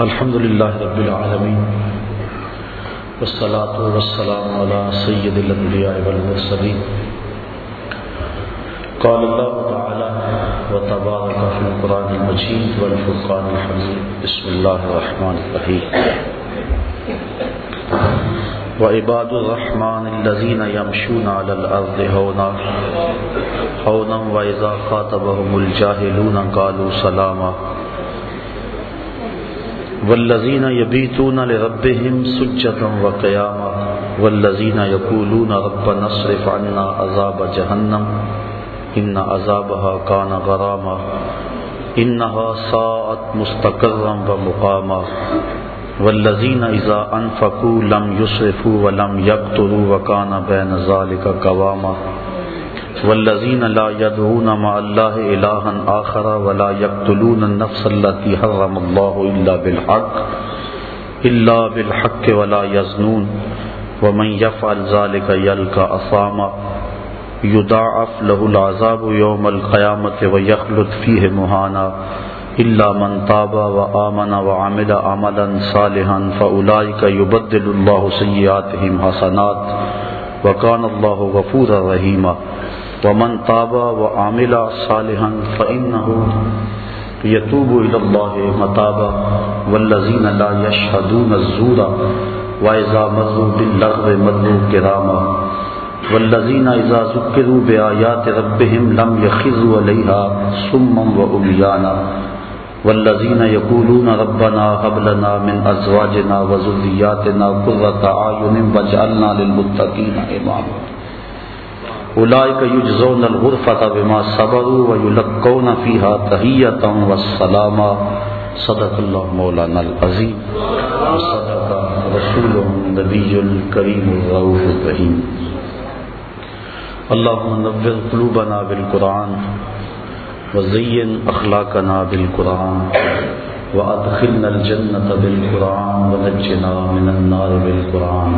الحمد لله رب العالمين والصلاة والسلام على سيد الأنبياء والمرسلين قال الله تعالى وتبارك في القرآن المجيد والفرقان الحميد بسم الله الرحمن الرحيم وعباد الرحمن الذين يمشون على الأرض هونا هونا وإذا خاطبهم الجاهلون قالوا سلاما. والذين يبيتون لربهم سجدا وقياما والذين يقولون ربنا اصرف عنا عذاب جهنم إن عذابها كان غراما إنها ساءت مستقرا ومقاما والذين إذا أنفقوا لم يسرفوا ولم يقتروا وكان بين ذلك قواما والذين لا يدعون مع الله إلها آخر ولا يقتلون النفس التي حرم الله إلا بالحق إلا بالحق ولا يزنون ومن يفعل ذلك يلقى أصاما يضاعف له العذاب يوم القيامة ويخلد فيه مهانا إلا من تاب وآمن وعمل عملا صالحا فأولئك يبدل الله سيئاتهم حسنات وكان الله غفورا رحيما ومن تاب وعمل صالحا فإنه يتوب إلى الله متابا والذين لا يشهدون الزور وإذا مروا باللغو مروا كراما والذين إذا ذكروا بآيات ربهم لم يخذوا عليها صما وأميانا والذين يقولون ربنا هب لنا من أزواجنا وذرياتنا قرة أعين واجعلنا للمتقين إماما أولئك يجزون الغرفة بما صبروا ويلقون فيها تحية والسلاما. صدق الله مولانا العظيم وصدق رسوله النبي الكريم الرؤوف الرحيم اللهم نور قلوبنا بالقرآن وزين أخلاقنا بالقرآن وأدخلنا الجنة بالقرآن ونجنا من النار بالقرآن.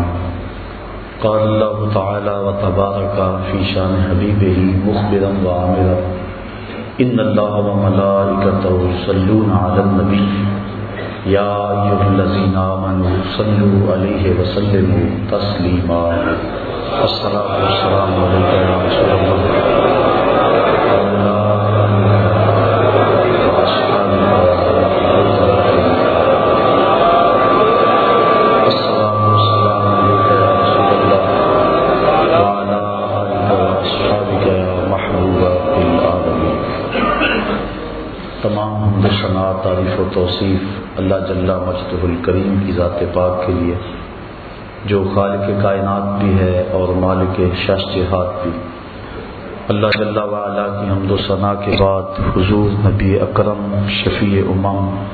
قال الله تعالى وتبارك في شان حبيبه مخبرا وعامرا إن الله وملائكته يصلون على النبي يا أيها الذين آمنوا صلوا عليه وسلموا تسليما الصلاة والسلام عليك يا رسول الله توصیف اللہ جل مجد الکریم کی ذات پاک کے لیے، جو خالق کائنات بھی ہے اور مالک شش جہاد بھی۔ اللہ جل وعلا کی حمد و ثناء کے بعد حضور نبی اکرم، شفیع امام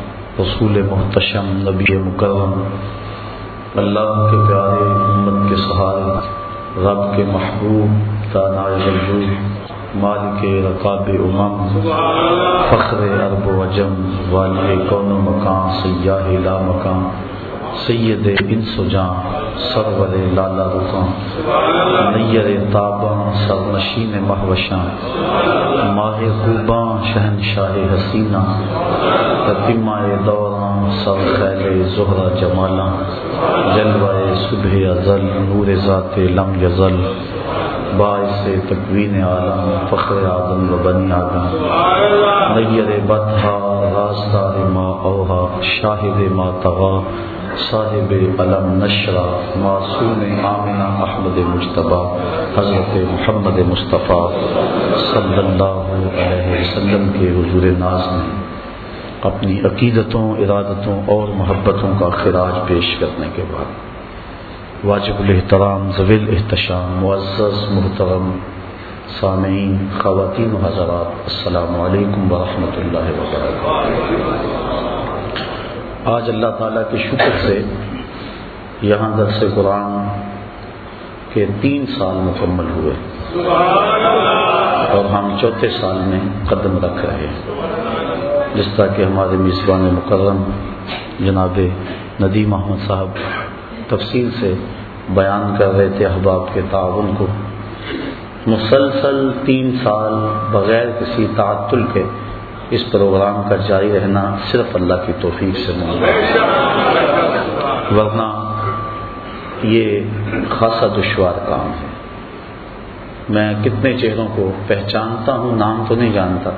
رسول محتشم، نبی مکرم، اللہ کے پیارے امت کے سہارے، رب کے محبوب تانائے وجود، مالک رقاب امم۔ فخر ارب و عجم والی کون و مکان، سیاہ لا مکان، سید انس و جان، سرور لالا رخاں نیر تاباں سرنشین مہوشاں ماہ خوباں شہنشاہ حسینہ تتمہ دوراں سر خیل زہرہ جمالاں جلوہ صبح ازل، نور ذات لم یزل باعث تکوین عالم فخر آدم و بنی آدم۔ نیر بدھا راستار ما اوہا، شاہد ما تغا، صاحب علم نشرہ معصوم آمنہ احمد مشتبہ حضرت محمد مصطفیٰ صلی اللہ علیہ وسلم کے حضور ناز میں۔ اپنی عقیدتوں، ارادتوں اور محبتوں کا خراج پیش کرنے کے بعد۔ واجب الاحترام زویل احتشام معزز، محترم، سامعین، خواتین و حضرات، السلام علیکم ورحمۃ اللہ وبرکاتہ۔ آج اللہ تعالیٰ کے شکر سے یہاں درس قرآن کے تین سال مکمل ہوئے اور ہم چوتھے سال میں قدم رکھ رہے ہیں، جس طرح کہ ہمارے میزبان مکرم جناب ندیم احمد صاحب تفصیل سے بیان کر رہے تھے احباب کے تعاون کو۔ مسلسل تین سال بغیر کسی تعطل کے اس پروگرام کا جاری رہنا صرف اللہ کی توفیق سے ممکن ورنہ یہ خاصا دشوار کام ہے۔ میں کتنے چہروں کو پہچانتا ہوں، نام تو نہیں جانتا،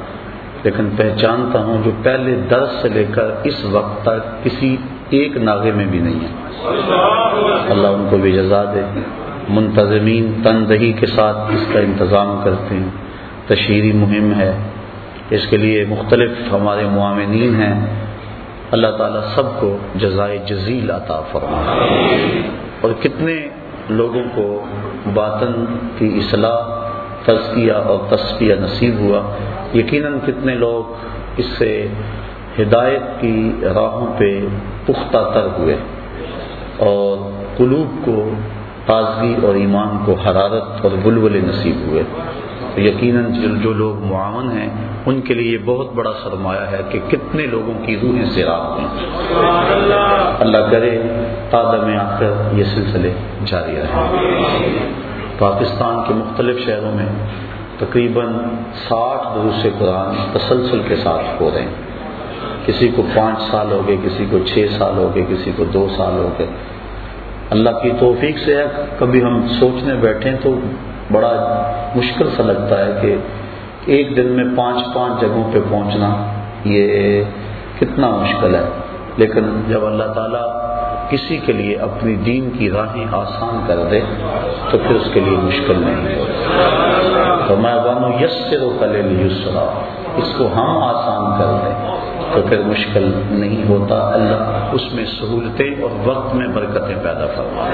لیکن پہچانتا ہوں جو پہلے درس سے لے کر اس وقت تک کسی ایک ناغے میں بھی نہیں ہے۔ اللہ ان کو بھی جزا دے۔ منتظمین تندہی کے ساتھ اس کا انتظام کرتے ہیں۔ تشہیری مہم ہے۔ اس کے لیے مختلف ہمارے معامنین ہیں۔ اللہ تعالیٰ سب کو جزائے جزیل عطا فرما۔ اور کتنے لوگوں کو باطن کی اصلاح، تزکیہ اور تصفیہ نصیب ہوا۔ یقیناً کتنے لوگ اس سے ہدایت کی راہوں پہ پختہ تر ہوئے اور قلوب کو، تازگی اور ایمان کو حرارت اور بلبلے نصیب ہوئے۔ یقیناً جو لوگ معاون ہیں، ان کے لیے یہ بہت بڑا سرمایہ ہے کہ کتنے لوگوں کی روحیں سے رات ہیں اللہ کرے تادم آخر یہ سلسلے جاری رہیں۔ پاکستان کے مختلف شہروں میں تقریباً ساٹھ دروس قرآن تسلسل کے ساتھ ہو رہے ہیں۔ کسی کو پانچ سال ہو گئے، کسی کو چھ سال ہو گئے، کسی کو دو سال ہو گئے۔ اللہ کی توفیق سے کبھی ہم سوچنے بیٹھیں تو بڑا مشکل سا لگتا ہے کہ ایک دن میں پانچ پانچ جگہوں پہ پہنچنا، یہ کتنا مشکل ہے۔ لیکن جب اللہ تعالیٰ کسی کے لیے اپنی دین کی راہیں آسان کر دے، تو پھر اس کے لیے مشکل نہیں تو میں بانو یس سے رو کلے اس کو ہم آسان کر دیں۔ تو پھر مشکل نہیں ہوتا۔ اللہ اس میں سہولتیں اور وقت میں برکتیں پیدا فرما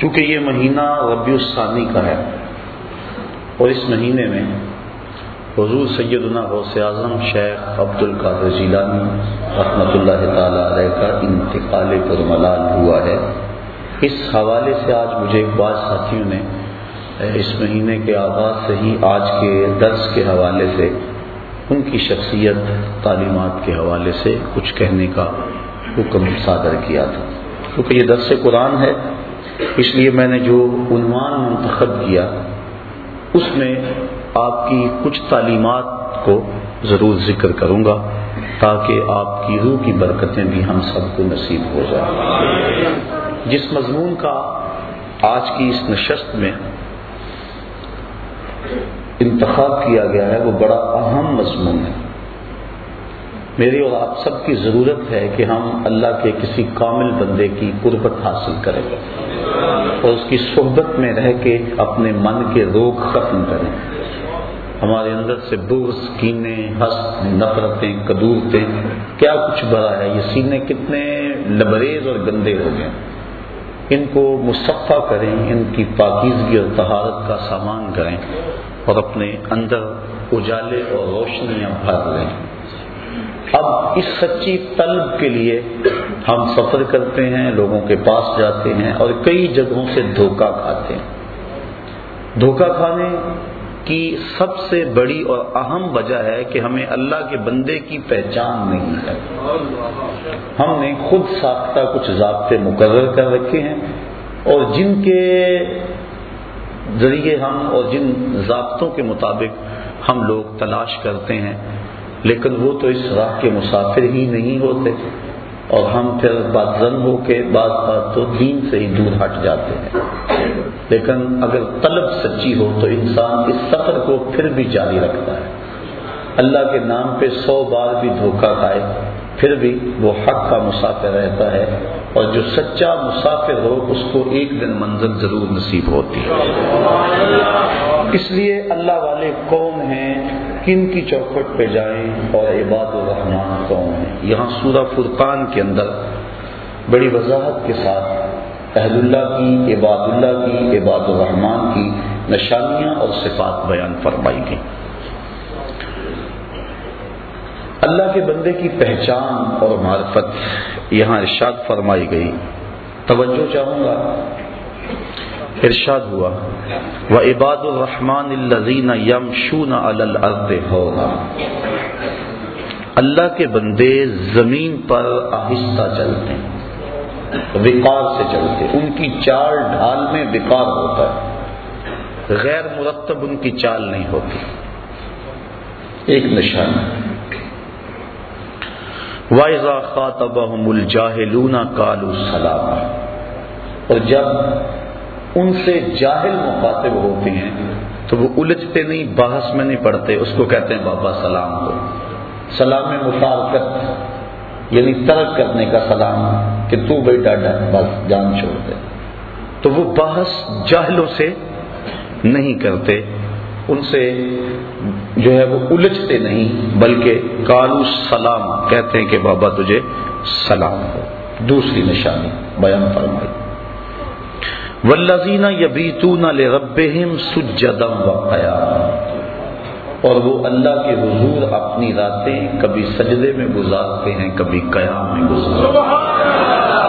چونکہ یہ مہینہ ربیع الثانی کا ہے اور اس مہینے میں حضور سیدنا غوث اعظم شیخ عبد القادر جیلانی رحمۃ اللہ تعالی علیہ کا انتقال پر ملال ہوا ہے۔ اس حوالے سے آج مجھے ایک بعض ساتھیوں نے، اس مہینے کے آغاز سے ہی آج کے درس کے حوالے سے ان کی شخصیت تعلیمات کے حوالے سے کچھ کہنے کا حکم صادر کیا تھا۔ کیونکہ یہ درس قرآن ہے، اس لیے میں نے جو عنوان منتخب کیا، اس میں آپ کی کچھ تعلیمات کو ضرور ذکر کروں گا تاکہ آپ کی روح کی برکتیں بھی ہم سب کو نصیب ہو جائیں۔ جس مضمون کا آج کی اس نشست میں انتخاب کیا گیا ہے، وہ بڑا اہم مضمون ہے۔ میری اور آپ سب کی ضرورت ہے کہ ہم اللہ کے کسی کامل بندے کی قربت حاصل کریں اور اس کی صحبت میں رہ کے اپنے من کے روگ ختم کریں۔ ہمارے اندر سے بغض، کینے ہس نفرتیں، کدورتیں، کیا کچھ بڑا ہے، یہ سینے کتنے لبریز اور گندے ہو گئے۔ ان کو مصفہ کریں، ان کی پاکیزگی اور تہارت کا سامان کریں۔ اور اپنے اندر اجالے اور روشنیاں بھر لیں۔ اب اس سچی طلب کے لیے ہم سفر کرتے ہیں، لوگوں کے پاس جاتے ہیں اور کئی جگہوں سے دھوکہ کھاتے ہیں۔ دھوکہ کھانے کی سب سے بڑی اور اہم وجہ ہے کہ ہمیں اللہ کے بندے کی پہچان نہیں ہے۔ ہم نے خود ساختہ کچھ ضابطے مقرر کر رکھے ہیں اور جن کے ذریعے ہم اور جن ضابطوں کے مطابق ہم لوگ تلاش کرتے ہیں، لیکن وہ تو اس راہ کے مسافر ہی نہیں ہوتے۔ اور ہم پھر بات زن ہو کے بعض بات تو دین سے ہی دور ہٹ جاتے ہیں۔ لیکن اگر طلب سچی ہو تو انسان اس سفر کو پھر بھی جاری رکھتا ہے۔ اللہ کے نام پہ سو بار بھی دھوکہ کھائے۔ پھر بھی وہ حق کا مسافر رہتا ہے اور جو سچا مسافر ہو اس کو ایک دن منزل ضرور نصیب ہوتی ہے۔ اس لیے اللہ والے کون ہیں، کن کی چوکھٹ پہ جائیں اور عباد الرحمان کون ہیں۔ یہاں سورہ فرقان کے اندر بڑی وضاحت کے ساتھ اہل اللہ کی، عباد اللہ کی، عباد الرحمان کی نشانیاں اور صفات بیان فرمائی گئی اللہ کے بندے کی پہچان اور معرفت، یہاں ارشاد فرمائی گئی۔ توجہ چاہوں گا؟ ارشاد ہوا۔ وہ عباد الرحمان الزین یم شون ہوگا اللہ کے بندے زمین پر آہستہ چلتے ہیں، وقار سے چلتے ان کی چال، ڈھال میں وقار ہوتا ہے۔ غیر مرتب ان کی چال نہیں ہوتی۔ ایک نشانی وائزا خاطب الجاہلون کالو سلام۔ اور جب ان سے جاہل مخاطب ہوتے ہیں، تو وہ الجھتے نہیں، بحث میں نہیں پڑھتے، اس کو کہتے ہیں بابا سلام کو۔ سلام مفارکت یعنی ترک کرنے کا سلام، کہ تو بھائی ڈاڈا بس جان چھوڑ دے تو وہ بحث جاہلوں سے نہیں کرتے۔ ان سے جو ہے وہ الجھتے نہیں، بلکہ کالو سلام، کہتے ہیں کہ بابا تجھے سلام ہو۔ دوسری نشانی بیان فرمائی۔ ولزینہ یبیتون لربہم سجدم و قیام اور وہ اللہ کے حضور اپنی راتیں کبھی سجدے میں گزارتے ہیں، کبھی قیام میں گزارتے ہیں۔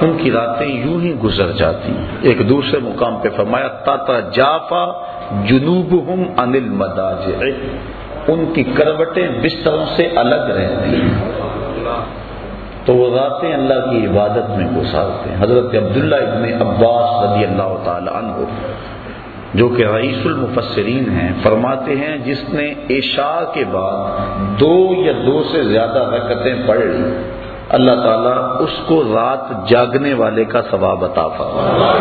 ان کی راتیں یوں ہی گزر جاتی ہیں۔ ایک دوسرے مقام پہ فرمایا، تاتا جافا جنوب ہم انل مداج ان کی کروٹیں بستروں سے الگ رہتی ہیں۔ تو وہ راتیں اللہ کی عبادت میں گزارتے ہیں۔ حضرت عبداللہ ابن عباس رضی اللہ تعالی عنہ، جو کہ رئیس المفسرین ہیں، فرماتے ہیں، جس نے عشاء کے بعد دو یا دو سے زیادہ رکتیں پڑھ لی اللہ تعالیٰ اس کو رات جاگنے والے کا ثواب عطا فرما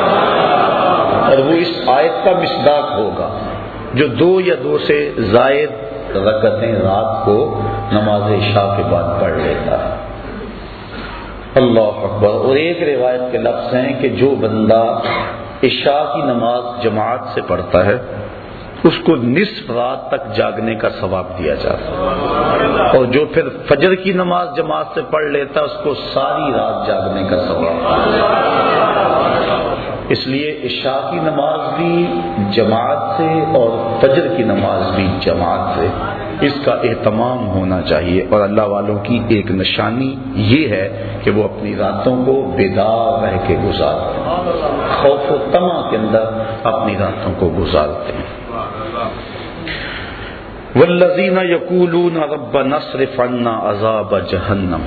اور وہ اس آیت کا مصداق ہوگا جو دو یا دو سے زائد رکتیں رات کو نماز عشاء کے بعد پڑھ لیتا ہے۔ اللہ اکبر۔ اور ایک روایت کے لفظ ہیں کہ جو بندہ عشاء کی نماز جماعت سے پڑھتا ہے اس کو نصف رات تک جاگنے کا ثواب دیا جاتا اور جو پھر فجر کی نماز جماعت سے پڑھ لیتا، اس کو ساری رات جاگنے کا ثواب اس لیے عشاء کی نماز بھی جماعت سے اور فجر کی نماز بھی جماعت سے۔ اس کا اہتمام ہونا چاہیے۔ اور اللہ والوں کی ایک نشانی یہ ہے کہ وہ اپنی راتوں کو بیدار رہ کے گزارتے ہیں۔ خوف و تما کے اندر اپنی راتوں کو گزارتے ہیں۔ والذین یقولون رب نصرف عنا عذاب جہنم۔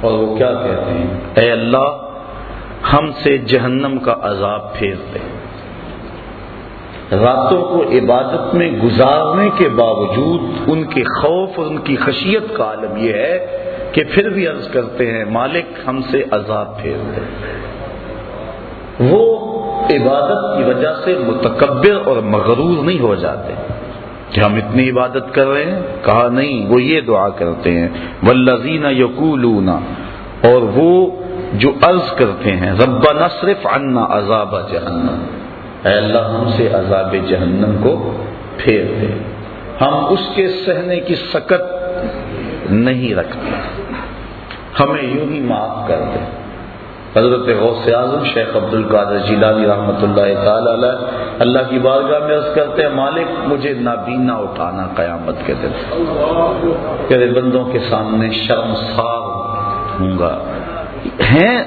اور وہ کیا کہتے ہیں؟ اے اللہ، ہم سے جہنم کا عذاب پھیر دے۔ راتوں کو عبادت میں گزارنے کے باوجود ان کے خوف اور ان کی خشیت کا عالم یہ ہے کہ پھر بھی عرض کرتے ہیں، مالک ہم سے عذاب پھیر دے۔ وہ عبادت کی وجہ سے متکبر اور مغرور نہیں ہو جاتے۔ کہ ہم اتنی عبادت کر رہے ہیں؟ کہا نہیں، وہ یہ دعا کرتے ہیں ولزین یقولون اور وہ جو عرض کرتے ہیں رب نصرف عنا عذاب جہنم اے اللہ، ہم سے عذاب جہنم کو پھیر دے۔ ہم اس کے سہنے کی سکت نہیں رکھتے۔ ہمیں یوں ہی معاف کر دے۔ حضرت غوث اعظم شیخ عبد القادر جیلانی رحمۃ اللہ تعالی علیہ، اللہ کی بارگاہ میں عرض کرتے ہیں، مالک مجھے نابینا اٹھانا قیامت کے دن۔ تیرے بندوں کے سامنے شرمسار ہوں گا۔ ہیں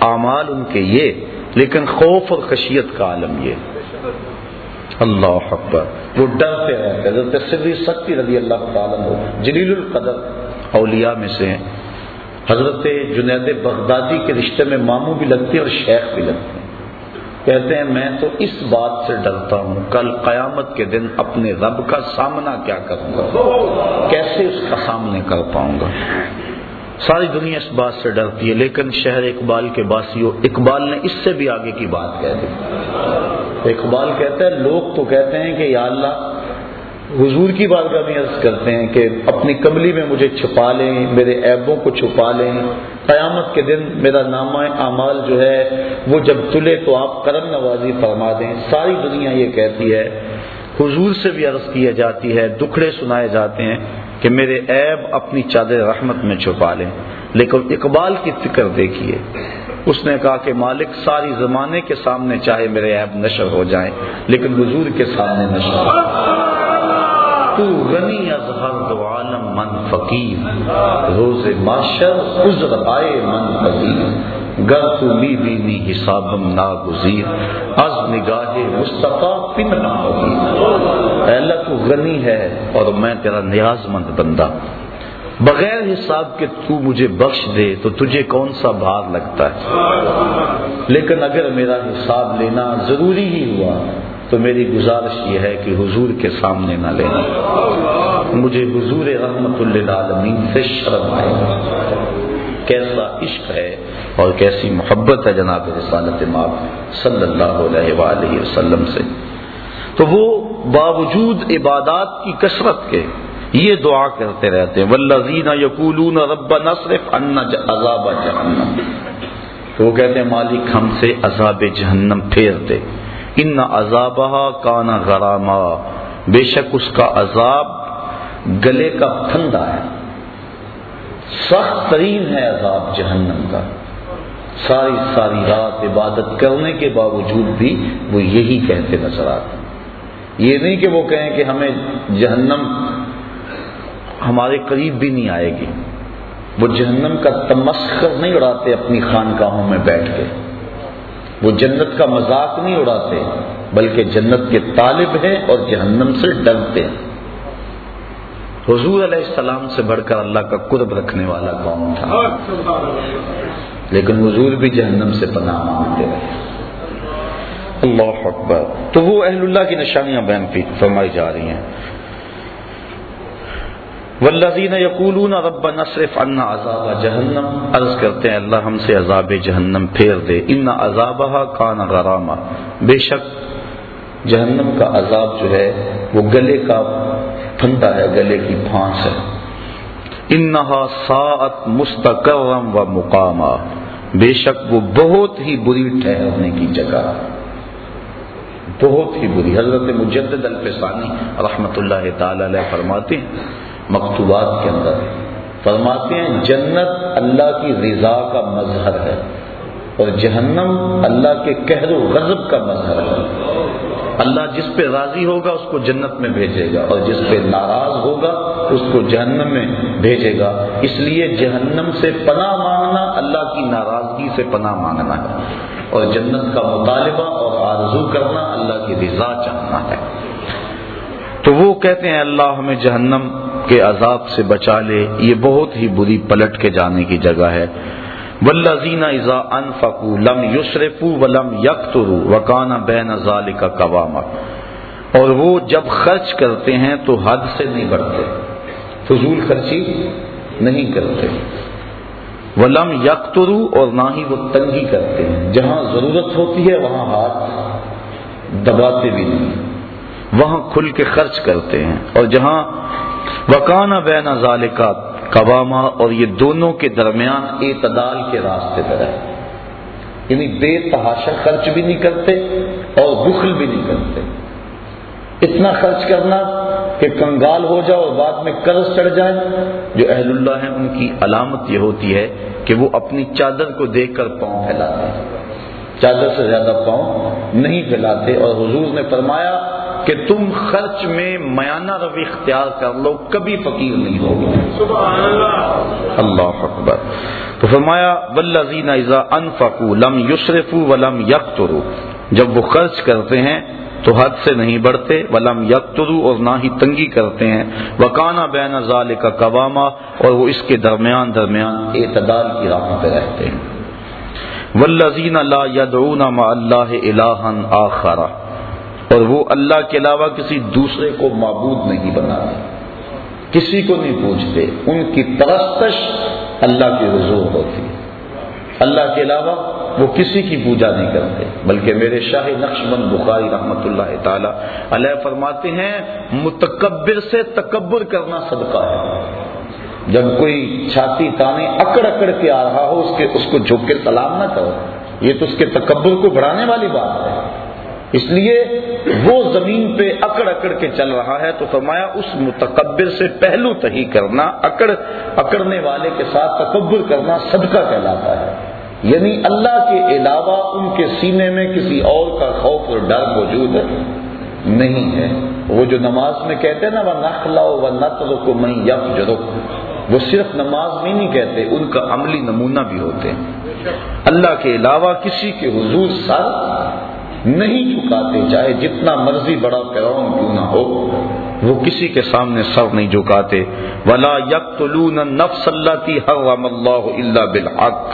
اعمال ان کے یہ، لیکن خوف اور خشیت کا عالم یہ۔ اللہ اکبر۔ وہ ڈرتے رہتے حضرت صدی سختی رضی اللہ تعالیٰ جلیل القدر، اولیاء میں سے ہیں۔ حضرت جنید بغدادی کے رشتے میں ماموں بھی لگتے ہیں اور شیخ بھی لگتے ہیں۔ کہتے ہیں، میں تو اس بات سے ڈرتا ہوں، کل قیامت کے دن اپنے رب کا سامنا کیا کروں گا؟ کیسے اس کا سامنے کر پاؤں گا؟ ساری دنیا اس بات سے ڈرتی ہے، لیکن شہر اقبال کے باسیوں، اقبال نے اس سے بھی آگے کی بات کہہ دی۔ اقبال کہتا ہے، لوگ تو کہتے ہیں کہ یا اللہ حضور کی بات کا بھی عرض کرتے ہیں کہ اپنی کملی میں مجھے چھپا لیں، میرے عیبوں کو چھپا لیں۔ قیامت کے دن میرا نامہ اعمال جو ہے، وہ جب تلے تو آپ کرم نوازی فرما دیں۔ ساری دنیا یہ کہتی ہے، حضور سے بھی عرض کی جاتی ہے، دکھڑے سنائے جاتے ہیں کہ میرے عیب اپنی چادر رحمت میں چھپا لیں۔ لیکن اقبال کی فکر دیکھیے، اس نے کہا کہ مالک ساری زمانے کے سامنے چاہے میرے عیب نشر ہو جائیں، لیکن حضور کے سامنے نشر۔ ہو تو غنی از ہر دو عالم من فقیر روز معاشر عذر آئے من فقیر۔ گر تو لی بینی حسابم ناگزیر۔ از نگاہ مصطفیٰ پن اے اللہ تو غنی ہے اور میں تیرا نیاز مند بندہ۔ بغیر حساب کے تو مجھے بخش دے، تو تجھے کون سا بھار لگتا ہے؟ لیکن اگر میرا حساب لینا ضروری ہی ہوا تو میری گزارش یہ ہے کہ حضور کے سامنے نہ لینا۔ مجھے حضور رحمت للعالمین سے شرم آئے گا کیسا عشق ہے اور کیسی محبت ہے جناب رسالت ماب صلی اللہ علیہ وآلہ وسلم سے۔ تو وہ باوجود عبادات کی کثرت کے یہ دعا کرتے رہتے ہیں۔ ولزین یقولون رب نصرف ان عذاب جہنم تو وہ کہتے ہیں، مالک ہم سے عذاب جہنم پھیر دے۔ ان عذاب کانا غراما۔ بے شک اس کا عذاب گلے کا پھندا ہے۔ سخت ترین ہے عذاب جہنم کا۔ ساری ساری رات عبادت کرنے کے باوجود بھی وہ یہی کہتے نظر آتے یہ نہیں کہ وہ کہیں کہ ہمیں جہنم ہمارے قریب بھی نہیں آئے گی۔ وہ جہنم کا تمسخر نہیں اڑاتے اپنی خانقاہوں میں بیٹھ کے۔ وہ جنت کا مذاق نہیں اڑاتے، بلکہ جنت کے طالب ہیں اور جہنم سے ڈرتے ہیں۔ حضور علیہ السلام سے بڑھ کر اللہ کا قرب رکھنے والا کون تھا۔ لیکن حضور بھی جہنم سے پناہ مانگتے رہے۔ اللہ اکبر۔ تو وہ اہل اللہ کی نشانیاں بیان فرمائی جا رہی ہیں۔ والذین یقولون رب نصرف عنا عذاب جہنم۔ عرض کرتے ہیں، اللہ ہم سے عذاب جہنم پھیر دے۔ ان عذابها کان غراما۔ بے شک جہنم کا عذاب جو ہے، وہ گلے کا پھندا ہے، گلے کی پھانس ہے۔ انہا ساعت مستقرم و مقاما۔ بے شک وہ بہت ہی بری ٹھہرنے کی جگہ۔ بہت ہی بری۔ حضرت مجدد الفسانی رحمت اللہ تعالی علیہ فرماتے ہیں مکتوبات کے اندر۔ فرماتے ہیں، جنت اللہ کی رضا کا مظہر ہے اور جہنم اللہ کے کہر و غضب کا مظہر ہے۔ اللہ جس پہ راضی ہوگا، اس کو جنت میں بھیجے گا، اور جس پہ ناراض ہوگا، اس کو جہنم میں بھیجے گا۔ اس لیے جہنم سے پناہ مانگنا، اللہ کی ناراضگی سے پناہ مانگنا ہے۔ اور جنت کا مطالبہ اور آرزو کرنا، اللہ کی رضا چاہنا ہے۔ تو وہ کہتے ہیں، اللہ ہمیں جہنم کے عذاب سے بچا لے، یہ بہت ہی بری پلٹ کے جانے کی جگہ ہے۔ ولزین ازا انفقو لم یسرفو ولم یقترو وکانا بین ذالک قواما۔ اور وہ جب خرچ کرتے ہیں تو حد سے نہیں بڑھتے۔ فضول خرچی نہیں کرتے۔ ولم یقترو اور نہ ہی وہ تنگی کرتے ہیں۔ جہاں ضرورت ہوتی ہے، وہاں ہاتھ دباتے بھی نہیں۔ وہاں کھل کے خرچ کرتے ہیں۔ اور جہاں وکانا بین ذالکا قواما اور یہ دونوں کے درمیان اعتدال کے راستے پر ہے۔ یعنی بے تحاشا خرچ بھی نہیں کرتے اور بخل بھی نہیں کرتے۔ اتنا خرچ کرنا کہ کنگال ہو جاؤ اور بعد میں قرض چڑھ جائے۔ جو اہل اللہ ہیں، ان کی علامت یہ ہوتی ہے کہ وہ اپنی چادر کو دیکھ کر پاؤں پھیلاتے ہیں۔ چادر سے زیادہ پاؤں نہیں پھیلاتے اور حضور نے فرمایا کہ تم خرچ میں میانہ روی اختیار کر لو کبھی فقیر نہیں ہوگا۔ اللہ۔ اکبر۔ تو فرمایا ولزین ایزا انفقو لم یسرفو ولم یقترو جب وہ خرچ کرتے ہیں تو حد سے نہیں بڑھتے ولم یقترو اور نہ ہی تنگی کرتے ہیں۔ وکانا بین ذال کا قواما اور وہ اس کے درمیان درمیان اعتدال کی راہ پہ رہتے ہیں۔ والذین لا یدعون مع اللہ الہا آخرہ اور وہ اللہ کے علاوہ کسی دوسرے کو معبود نہیں بناتے، کسی کو نہیں پوچھتے، ان کی پرستش اللہ کی حضور ہوتی اللہ کے علاوہ وہ کسی کی پوجا نہیں کرتے، بلکہ میرے شاہ نقش بند بخاری رحمت اللہ تعالی علیہ فرماتے ہیں، متکبر سے تکبر کرنا صدقہ ہے۔ جب کوئی چھاتی تانے اکڑ اکڑ کے آ رہا ہو، اس کے اس کو جھک کے سلام نہ کرو۔ یہ تو اس کے تکبر کو بڑھانے والی بات ہے۔ اس لیے وہ زمین پہ اکڑ اکڑ کے چل رہا ہے تو فرمایا اس متکبر سے پہلو تہی کرنا، اکڑ اکڑنے والے کے ساتھ تکبر کرنا صدقہ کہلاتا ہے۔ یعنی اللہ کے علاوہ ان کے سینے میں کسی اور کا خوف اور ڈر موجود ہے نہیں ہے۔ وہ جو نماز میں کہتے ہیں نا وہ نخلا و نقل کو میں یف جرک وہ صرف نماز میں نہیں کہتے، ان کا عملی نمونہ بھی ہوتے۔ ہیں اللہ کے علاوہ کسی کے حضور سر نہیں جھکاتے، چاہے جتنا مرضی بڑا پیرون کیوں نہ ہو، وہ کسی کے سامنے سر نہیں جھکاتے۔ ولا یقتلون النفس التي حرم الله الا بالحق۔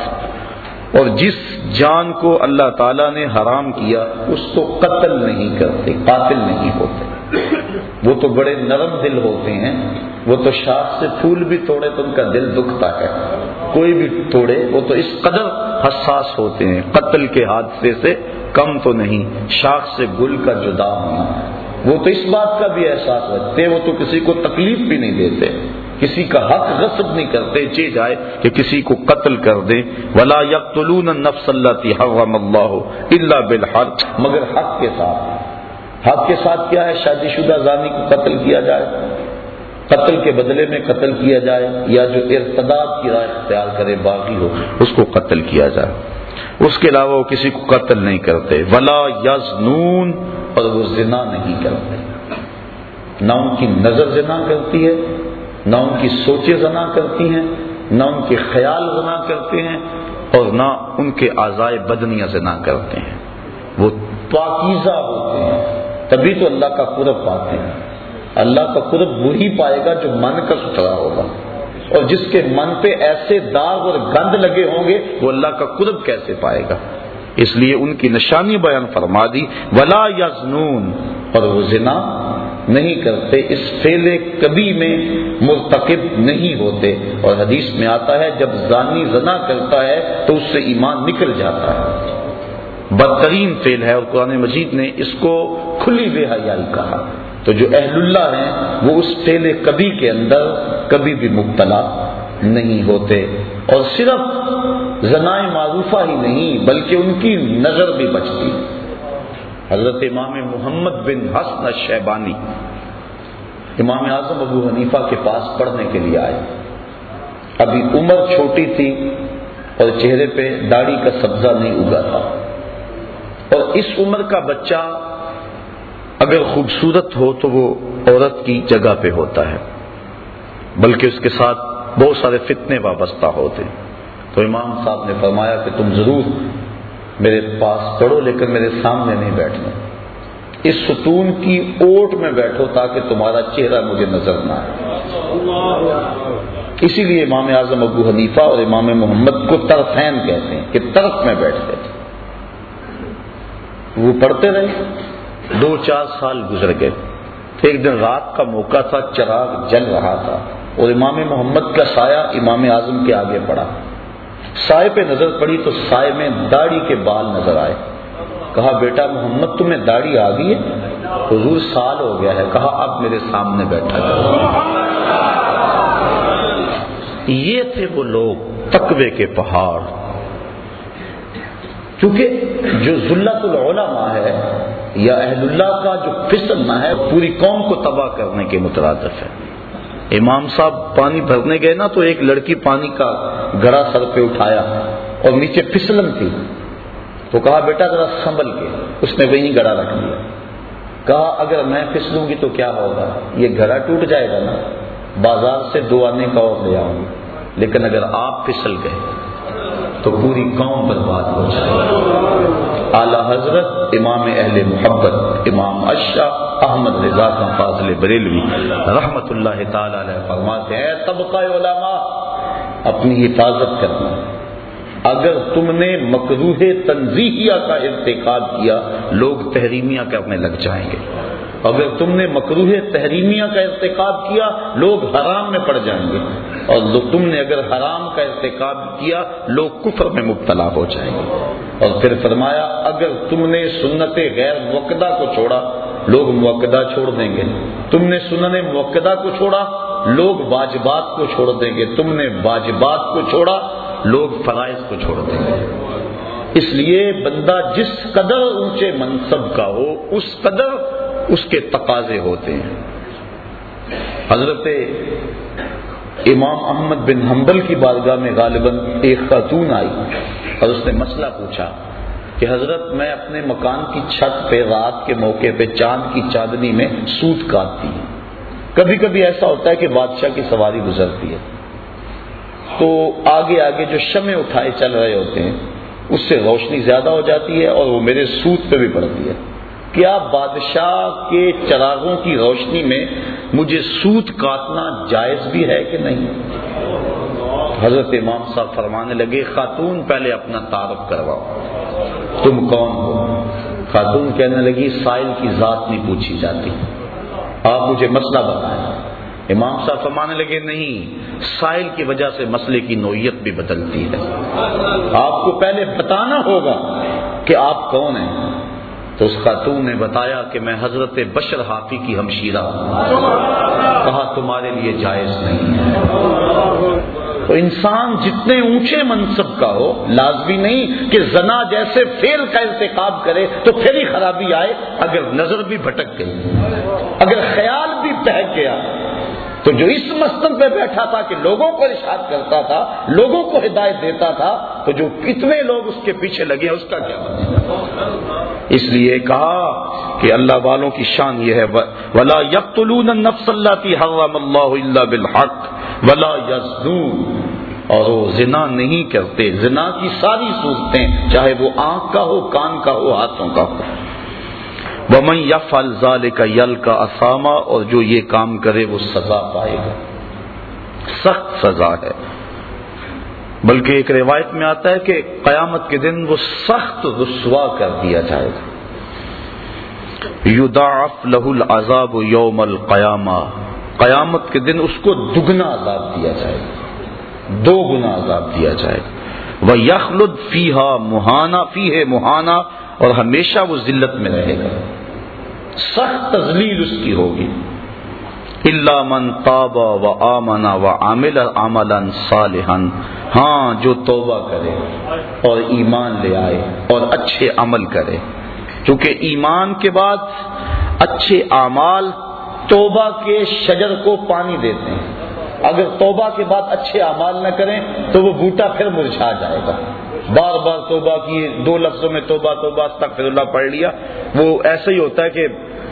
اور جس جان کو اللہ تعالیٰ نے حرام کیا، اس کو قتل نہیں کرتے، قاتل نہیں ہوتے۔ وہ تو بڑے نرم دل ہوتے ہیں، وہ تو شاخ سے پھول بھی توڑے تو ان کا دل دکھتا ہے۔ کوئی بھی توڑے، وہ تو اس قدر حساس ہوتے ہیں، قتل کے حادثے سے کم تو نہیں، شاخ سے گل کا جدا ہونا۔ وہ تو اس بات کا بھی احساس رکھتے، وہ تو کسی کو تکلیف بھی نہیں دیتے۔ کسی کا حق غصب نہیں کرتے چی جائے کہ کسی کو قتل کر دیں ولا یقتلون النفس التي حرم الله الا بالحق۔ مگر حق کے ساتھ، حق کے ساتھ کیا ہے؟ شادی شدہ زانی کو قتل کیا جائے۔ قتل کے بدلے میں قتل کیا جائے، یا جو ارتداد کی رائے اختیار کرے باقی ہو، اس کو قتل کیا جائے۔ اس کے علاوہ وہ کسی کو قتل نہیں کرتے۔ ولا یزنون اور وہ زنا نہیں کرتے۔ نہ ان کی نظر زنا کرتی ہے، نہ ان کی سوچیں زنا کرتی ہیں، نہ ان کے خیال زنا کرتے ہیں، اور نہ ان کے آزائے بدنیاں زنا کرتے ہیں۔ وہ پاکیزہ ہوتے ہیں۔ تبھی تو اللہ کا قرب پاتے ہیں۔ اللہ کا قرب وہی پائے گا جو من کا ستھرا ہوگا۔ اور جس کے من پہ ایسے داغ اور گند لگے ہوں گے، وہ اللہ کا قرب کیسے پائے گا؟ اس لیے ان کی نشانی بیان فرما دی، ولا یزنون اور وہ زنا نہیں کرتے، اس فیلے کبھی میں مرتکب نہیں ہوتے۔ اور حدیث میں آتا ہے، جب زانی زنا کرتا ہے، تو اس سے ایمان نکل جاتا ہے۔ بدترین فیل ہے اور قرآن مجید نے اس کو کھلی بے حیائی کہا۔ تو جو اہل اللہ ہیں، وہ اس فیل کبھی کے اندر کبھی بھی مبتلا نہیں ہوتے۔ اور صرف زنائے معروفہ ہی نہیں، بلکہ ان کی نظر بھی بچتی۔ حضرت امام محمد بن حسن شیبانی امام اعظم ابو حنیفہ کے پاس پڑھنے کے لیے آئے۔ ابھی عمر چھوٹی تھی اور چہرے پہ داڑھی کا سبزہ نہیں اگا تھا۔ اور اس عمر کا بچہ اگر خوبصورت ہو تو وہ عورت کی جگہ پہ ہوتا ہے، بلکہ اس کے ساتھ بہت سارے فتنے وابستہ ہوتے تو امام صاحب نے فرمایا کہ تم ضرور میرے پاس پڑھو، لیکن میرے سامنے نہیں بیٹھنا۔ اس ستون کی اوٹ میں بیٹھو تاکہ تمہارا چہرہ مجھے نظر نہ آئے۔ اسی لیے امام اعظم ابو حنیفہ اور امام محمد کو طرفین کہتے ہیں کہ طرف میں بیٹھتے تھے وہ پڑھتے رہے۔ دو چار سال گزر گئے۔ ایک دن رات کا موقع تھا، چراغ جل رہا تھا۔ اور امام محمد کا سایہ امام اعظم کے آگے پڑا۔ سائے پہ نظر پڑی تو سائے میں داڑھی کے بال نظر آئے۔ کہا، بیٹا محمد، تمہیں داڑھی آ گئی ہے؟ حضور، سال ہو گیا ہے۔ کہا، اب میرے سامنے بیٹھا۔ یہ تھے وہ لوگ تقوی کے پہاڑ۔ کیونکہ جو ذلت العلماء ہے یا اہل اللہ کا جو فسلنا ہے، پوری قوم کو تباہ کرنے کے مترادف ہے۔ امام صاحب پانی بھرنے گئے نا تو ایک لڑکی پانی کا گڑا سر پہ اٹھایا اور نیچے پھسلن تھی۔ تو کہا، بیٹا، ذرا سنبھل کے۔ اس نے وہی گڑا رکھ دیا کہا، اگر میں پھسلوں گی تو کیا ہوگا؟ یہ گھڑا ٹوٹ جائے گا نا۔ بازار سے دو آنے کا اور لے آؤں گی۔ لیکن اگر آپ پھسل گئے تو پوری قوم برباد ہو جائے اعلی حضرت، امام اہل محبت، امام اشا احمد رضا کا فاضل بریلوی رحمت اللہ تعالی علیہ فرماتے ہیں، طبقہ علماء، اپنی حفاظت کرنا۔ اگر تم نے مقروح تنظیحیہ کا ارتقاب کیا، لوگ تحریمیہ کرنے لگ جائیں گے۔ اگر تم نے مقروح تحریمیہ کا ارتکاب کیا، لوگ حرام میں پڑ جائیں گے۔ اور تم نے اگر حرام کا ارتکاب کیا، لوگ کفر میں مبتلا ہو جائیں گے۔ اور پھر فرمایا، اگر تم نے سنت غیر موقع کو چھوڑا، لوگ موقع چھوڑ دیں گے۔ تم نے سنن موقع کو چھوڑا، لوگ واجبات کو چھوڑ دیں گے۔ تم نے واجبات کو چھوڑا، لوگ فرائض کو چھوڑ دیں گے۔ اس لیے بندہ جس قدر اونچے منصب کا ہو، اس قدر اس کے تقاضے ہوتے ہیں۔ حضرت امام احمد بن حنبل کی بارگاہ میں غالباً ایک خاتون آئی اور اس نے مسئلہ پوچھا کہ حضرت میں اپنے مکان کی چھت پہ رات کے موقع پہ چاند کی چاندنی میں سوت کاٹتی ہوں۔ کبھی کبھی ایسا ہوتا ہے کہ بادشاہ کی سواری گزرتی ہے۔ تو آگے آگے جو شمع اٹھائے چل رہے ہوتے ہیں، اس سے روشنی زیادہ ہو جاتی ہے اور وہ میرے سوت پہ بھی پڑتی ہے۔ کیا بادشاہ کے چراغوں کی روشنی میں مجھے سوت کاٹنا جائز بھی ہے کہ نہیں؟ حضرت امام صاحب فرمانے لگے، خاتون پہلے اپنا تعارف کرواؤ۔ تم کون ہو؟ خاتون کہنے لگی، سائل کی ذات نہیں پوچھی جاتی۔ آپ مجھے مسئلہ بتائیں۔ امام صاحب فرمانے لگے، نہیں، سائل کی وجہ سے مسئلے کی نوعیت بھی بدلتی ہے۔ آپ کو پہلے بتانا ہوگا کہ آپ کون ہیں۔ تو اس خاتون نے بتایا کہ میں حضرت بشر حافی کی ہمشیرہ کہا، تمہارے لیے جائز نہیں۔ ہے تو انسان جتنے اونچے منصب کا ہو، لازمی نہیں کہ زنا جیسے فیل کا انتخاب کرے تو پھر ہی خرابی آئے، اگر نظر بھی بھٹک گئی۔ اگر خیال بھی بہک گیا، تو جو اس مستم پہ بیٹھا تھا کہ لوگوں کو ارشاد کرتا تھا، لوگوں کو ہدایت دیتا تھا، تو جو کتنے لوگ اس کے پیچھے لگے، اس کا کیا مطلب؟ اس لیے کہا کہ اللہ والوں کی شان یہ ہے ولا یقتلون النفس التي حرم اللہ بالحق، ولا یزنون اور وہ زنا نہیں کرتے، زنا کی ساری صورتیں، چاہے وہ آنکھ کا ہو، کان کا ہو، ہاتھوں کا ہو۔ ومن یف الزال کا یل کا اسامہ اور جو یہ کام کرے، وہ سزا پائے گا۔ سخت سزا ہے۔ بلکہ ایک روایت میں آتا ہے کہ قیامت کے دن وہ سخت رسوا کر دیا جائے گا۔ یداف لہ العذاب یوم القیامہ۔ قیامت کے دن اس کو دگنا عذاب دیا جائے گا۔ دو گنا عذاب دیا جائے گا۔ وہ یخلد فی ہا مہانا فی ہے مہانا اور ہمیشہ وہ ذلت میں رہے گا۔ سخت تزلیل اس کی ہوگی۔ اللہ من تابا و آمنا و عامل عملا صالحا۔ ہاں جو توبہ کرے اور ایمان لے آئے اور اچھے عمل کرے۔ کیونکہ ایمان کے بعد اچھے اعمال توبہ کے شجر کو پانی دیتے ہیں۔ اگر توبہ کے بعد اچھے اعمال نہ کریں تو وہ بوٹا پھر مرجھا جائے گا۔ بار بار توبہ کی دو لفظوں میں توبہ توبہ تک اللہ پڑھ لیا۔ وہ ایسا ہی ہوتا ہے کہ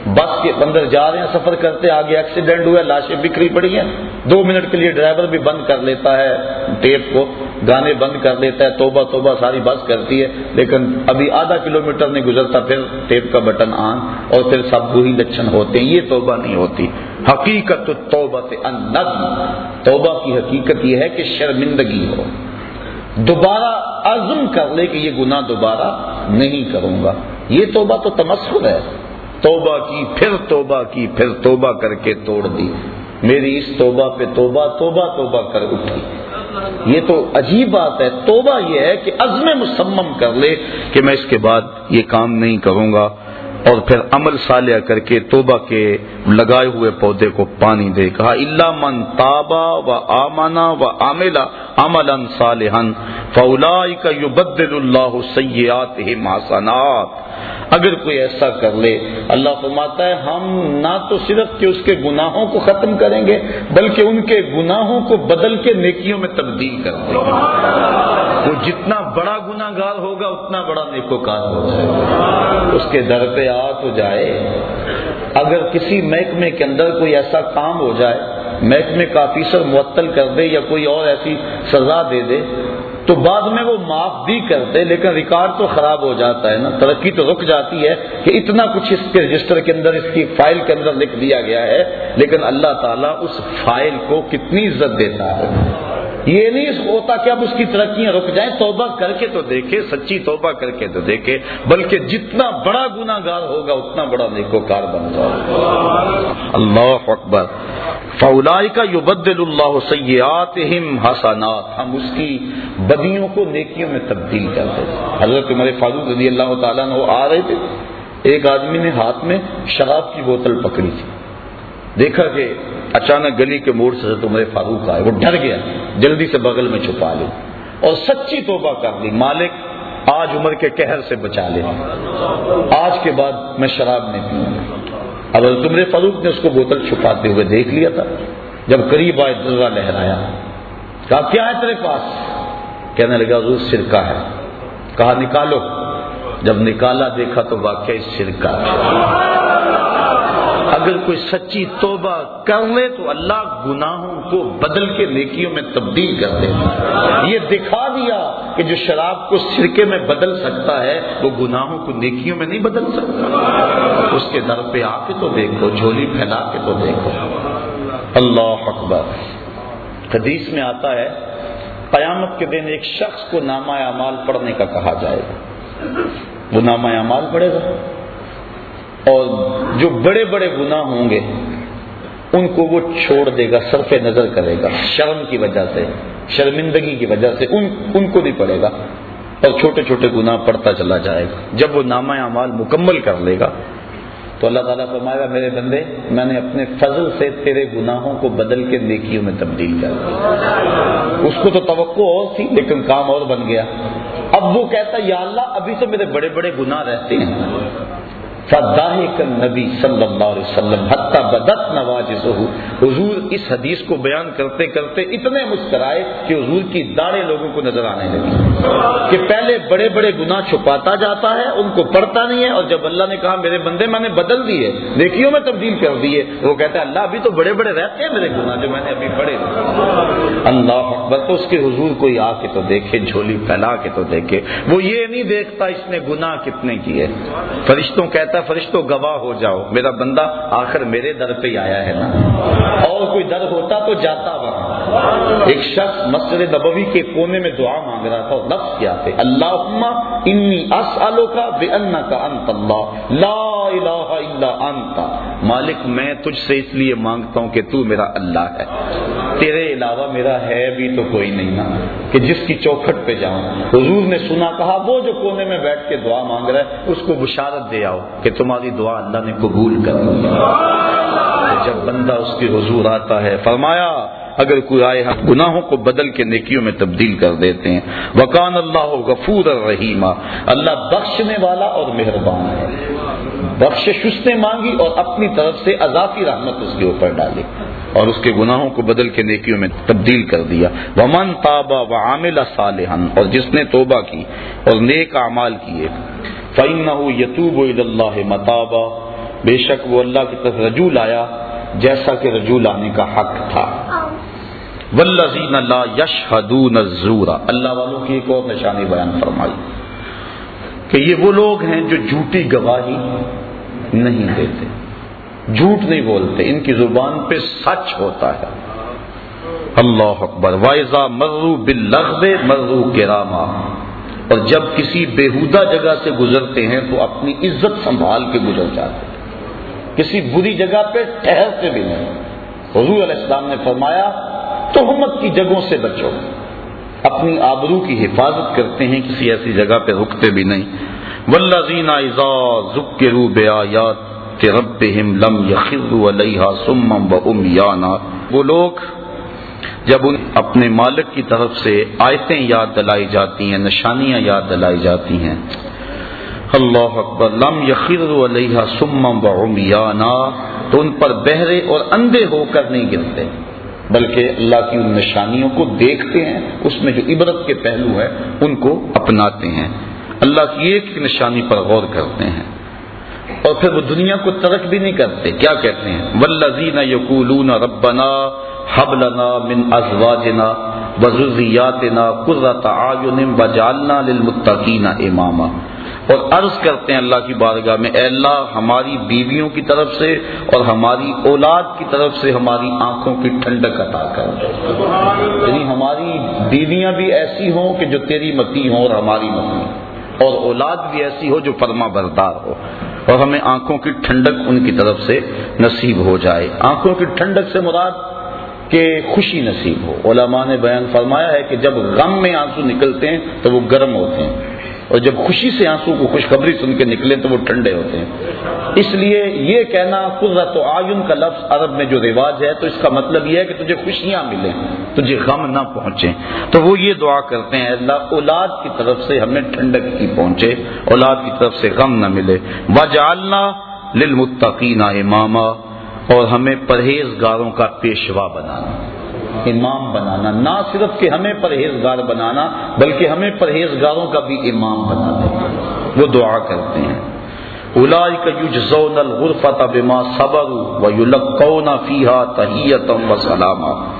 بس کے اندر جا رہے ہیں، سفر کرتے آگے ایکسیڈنٹ ہوا لاشیں بکھری پڑی ہیں۔ دو منٹ کے لیے ڈرائیور بھی بند کر لیتا ہے ٹیپ کو، گانے بند کر لیتا ہے، توبہ توبہ، ساری بس کرتی ہے۔ لیکن ابھی آدھا کلو میٹر نہیں گزرتا، پھر ٹیپ کا بٹن آن اور پھر سب وہی لچن ہوتے ہیں۔ یہ توبہ نہیں ہوتی۔ حقیقت توبہ توبہ کی حقیقت یہ ہے کہ شرمندگی ہو۔ دوبارہ عزم کر لے کہ یہ گناہ دوبارہ نہیں کروں گا۔ یہ توبہ تو تمسخر ہے۔ توبہ کی، پھر توبہ کی، پھر توبہ کر کے توڑ دی۔ میری اس توبہ پہ توبہ توبہ توبہ کر اٹھی۔ یہ تو عجیب بات ہے۔ توبہ یہ ہے کہ عزم مسمم کر لے کہ میں اس کے بعد یہ کام نہیں کروں گا۔ اور پھر عمل صالح کر کے توبہ کے لگائے ہوئے پودے کو پانی دے، کہا اللہ من تابا و آمنا و عاملا عمل صالحا فولا کا یو بدل اللہ سیات حسنات اگر کوئی ایسا کر لے، اللہ فرماتا ہے، ہم نہ تو صرف کہ اس کے گناہوں کو ختم کریں گے، بلکہ ان کے گناہوں کو بدل کے نیکیوں میں تبدیل کر دیں گے۔ وہ جتنا بڑا گناہ گار ہوگا، اتنا بڑا نیکوکار ہو جائے۔ اس کے در پہ آ تو جائے۔ اگر کسی محکمے کے اندر کوئی ایسا کام ہو جائے، محکمے کا آفیسر معطل کر دے یا کوئی اور ایسی سزا دے دے تو بعد میں وہ معاف بھی کرتے لیکن ریکارڈ تو خراب ہو جاتا ہے نا۔ ترقی تو رک جاتی ہے کہ اتنا کچھ اس کے رجسٹر کے اندر، اس کی فائل کے اندر لکھ دیا گیا ہے، لیکن اللہ تعالیٰ اس فائل کو کتنی عزت دیتا ہے۔ یہ نہیں ہوتا کہ اب اس کی ترقیاں رک جائیں، توبہ کر کے تو دیکھے، سچی توبہ کر کے تو دیکھے، بلکہ جتنا بڑا گناہ گار ہوگا، اتنا بڑا نیکو کار بن جائے اللہ اکبر۔ فولائی کا یو بدل اللہ سیات حسنات۔ ہم اس کی بدیوں کو نیکیوں میں تبدیل کرتے حضرت عمر فاروق رضی اللہ تعالیٰ نے وہ آ رہے تھے۔ ایک آدمی نے ہاتھ میں شراب کی بوتل پکڑی تھی۔ دیکھا کہ اچانک گلی کے موڑ سے عمر فاروق آئے، وہ ڈر گیا، جلدی سے بغل میں چھپا لی اور سچی توبہ کر لی مالک آج عمر کے کہر سے بچا لے۔ آج کے بعد میں شراب نہیں پیوں گا۔ اب عمر فاروق نے اس کو بوتل چھپاتے ہوئے دیکھ لیا تھا، جب قریب آئے درا لہرایا۔ کہا، کیا ہے تیرے پاس؟ کہنے لگا، حضور سرکہ ہے۔ کہا، نکالو۔ جب نکالا، دیکھا تو واقعی سرکہ اگر کوئی سچی توبہ کر لے تو اللہ گناہوں کو بدل کے نیکیوں میں تبدیل کر دے۔ یہ دکھا دیا کہ جو شراب کو سرکے میں بدل سکتا ہے، وہ گناہوں کو نیکیوں میں نہیں بدل سکتا۔ اس کے در پہ آ کے تو دیکھو، جھولی پھیلا کے تو دیکھو۔ اللہ اکبر۔ حدیث میں آتا ہے، قیامت کے دن ایک شخص کو نامہ اعمال پڑھنے کا کہا جائے گا۔ وہ نامہ اعمال پڑھے گا۔ اور جو بڑے بڑے گناہ ہوں گے، ان کو وہ چھوڑ دے گا، صرف نظر کرے گا، شرم کی وجہ سے، شرمندگی کی وجہ سے ان ان کو نہیں پڑے گا اور چھوٹے چھوٹے گناہ پڑتا چلا جائے گا۔ جب وہ نامہ اعمال مکمل کر لے گا، تو اللہ تعالیٰ فرمائے گا، میرے بندے، میں نے اپنے فضل سے تیرے گناہوں کو بدل کے نیکیوں میں تبدیل کر دیا اس کو تو توقع اور تھی، لیکن کام اور بن گیا۔ اب وہ کہتا یا اللہ، ابھی تو میرے بڑے بڑے گناہ رہتے ہیں۔ نبی صلی اللہ علیہ وسلم، حتیٰ بدت نواز حضور اس حدیث کو بیان کرتے کرتے اتنے مسکرائے کہ حضور کی داڑے لوگوں کو نظر آنے لگی۔ کہ پہلے بڑے بڑے گناہ چھپاتا جاتا ہے، ان کو پڑھتا نہیں ہے، اور جب اللہ نے کہا، میرے بندے میں نے بدل دیے دیکھیوں میں تبدیل کر دیے وہ کہتا ہے، اللہ ابھی تو بڑے بڑے رہتے ہیں میرے گناہ جو میں نے ابھی پڑھے۔ اللہ اکبر تو اس کے حضور کوئی آ کے تو دیکھے، جھولی پھیلا کے تو دیکھے۔ وہ یہ نہیں دیکھتا اس نے گناہ کتنے کیے۔ فرشتوں کہتا فرشتوں گواہ ہو جاؤ۔ میرا بندہ آخر میرے در پہ آیا ہے نا۔ اور کوئی در ہوتا تو جاتا وہاں۔ ایک شخص مسجد نبوی کے کونے میں دعا مانگ رہا تھا اور لفظ کیا تھے اللہ انی اسالو کا بے ان کا انت اللہ، لا الہ الا انت مالک میں تجھ سے اس لیے مانگتا ہوں کہ تو میرا اللہ ہے۔ تیرے علاوہ میرا ہے بھی تو کوئی نہیں نا۔ کہ جس کی چوکھٹ پہ جاؤں۔ حضور نے سنا کہا، وہ جو کونے میں بیٹھ کے دعا مانگ رہا ہے، اس کو بشارت دے آؤ کہ تمہاری دعا اللہ نے قبول کر جب بندہ اس کی حضور آتا ہے، فرمایا، اگر کوئی آئے ہم گناہوں کو بدل کے نیکیوں میں تبدیل کر دیتے ہیں۔ وکان اللہ غفور الرحیمہ اللہ بخشنے والا اور مہربان ہے۔ بخشش اس نے مانگی اور اپنی طرف سے اضافی رحمت اس کے اوپر ڈالی اور اس کے گناہوں کو بدل کے نیکیوں میں تبدیل کر دیا۔ ومن تابا و عامل صالحن اور جس نے توبہ کی اور نیک اعمال کیے، فَإِنَّهُ يَتُوبُ إِلَى اللَّهِ مَتَابًا۔ بے شک وہ اللہ کی طرف رجوع آیا جیسا کہ رجوع آنے کا حق تھا. والذین لا یشهدون الزور. اللہ والوں کی ایک اور نشانی بیان فرمائی کہ یہ وہ لوگ ہیں جو جھوٹی گواہی نہیں دیتے. جھوٹ نہیں بولتے. ان کی زبان پہ سچ ہوتا ہے. اللہ اکبر. وائزا مرو باللغب مرو کراما اور جب کسی بےحودہ جگہ سے گزرتے ہیں تو اپنی عزت سنبھال کے گزر جاتے ہیں. کسی بری جگہ پہ ٹھہرتے بھی نہیں۔ حضور علیہ السلام نے فرمایا، تہمت کی جگہوں سے بچو۔ اپنی آبرو کی حفاظت کرتے ہیں، کسی ایسی جگہ پہ رکتے بھی نہیں۔ ولزین ذکروا بآیات ربهم لم يخروا علیہا سمم و امیانا وہ لوگ جب ان اپنے مالک کی طرف سے آیتیں یاد دلائی جاتی ہیں، نشانیاں یاد دلائی جاتی ہیں اللہ اکبر، لم یخروا علیہا سمم و تو ان پر بہرے اور اندھے ہو کر نہیں گرتے، بلکہ اللہ کی ان نشانیوں کو دیکھتے ہیں، اس میں جو عبرت کے پہلو ہیں، ان کو اپناتے ہیں۔ اللہ کی ایک نشانی پر غور کرتے ہیں۔ اور پھر وہ دنیا کو ترک بھی نہیں کرتے، کیا کہتے ہیں؟ ولزین یقولون ربنا حبلنا من ازواجنا وزرریاتنا قرۃ اعین وجعلنا للمتقین اماما اور عرض کرتے ہیں اللہ کی بارگاہ میں، اے اللہ، ہماری بیویوں کی طرف سے اور ہماری اولاد کی طرف سے ہماری آنکھوں کی ٹھنڈک عطا کر یعنی ہماری بیویاں بھی ایسی ہوں کہ جو تیری متی ہوں اور ہماری متی۔ اور اولاد بھی ایسی ہو جو فرما بردار ہو۔ اور ہمیں آنکھوں کی ٹھنڈک ان کی طرف سے نصیب ہو جائے۔ آنکھوں کی ٹھنڈک سے مراد کہ خوشی نصیب ہو۔ علماء نے بیان فرمایا ہے کہ جب غم میں آنسو نکلتے ہیں تو وہ گرم ہوتے ہیں۔ اور جب خوشی سے آنسو کو خوشخبری سن کے نکلے تو وہ ٹھنڈے ہوتے ہیں۔ اس لیے یہ کہنا قرۃ و آئین کا لفظ عرب میں جو رواج ہے، تو اس کا مطلب یہ ہے کہ تجھے خوشیاں ملیں، تجھے غم نہ پہنچے۔ تو وہ یہ دعا کرتے ہیں، اللہ، اولاد کی طرف سے ہمیں ٹھنڈک کی پہنچے، اولاد کی طرف سے غم نہ ملے۔ وجعلنا للمتقین اماما اور ہمیں پرہیزگاروں کا پیشوا بنانا، امام بنانا، نہ صرف کہ ہمیں پرہیزگار بنانا، بلکہ ہمیں پرہیزگاروں کا بھی امام بنا دے وہ دعا کرتے ہیں۔ بما سلاما۔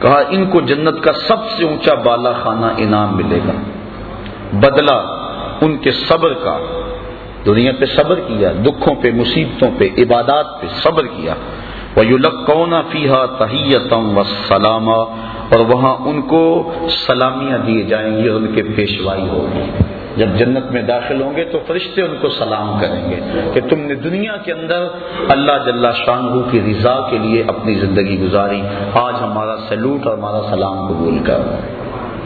کہا، ان کو جنت کا سب سے اونچا بالا خانہ انعام ملے گا۔ بدلہ ان کے صبر کا۔ دنیا پہ صبر کیا، دکھوں پہ، مصیبتوں پہ، عبادات پہ صبر کیا۔ وَيُلَقَّوْنَ فِيهَا تَحِيَّةً وَالسَّلَامًا اور وہاں ان کو سلامیاں دیے جائیں گی اور ان کے پیشوائی ہوگی۔ جب جنت میں داخل ہوں گے تو فرشتے ان کو سلام کریں گے کہ تم نے دنیا کے اندر اللہ جل شاہ کی رضا کے لیے اپنی زندگی گزاری۔ آج ہمارا سلوٹ اور ہمارا سلام قبول کر۔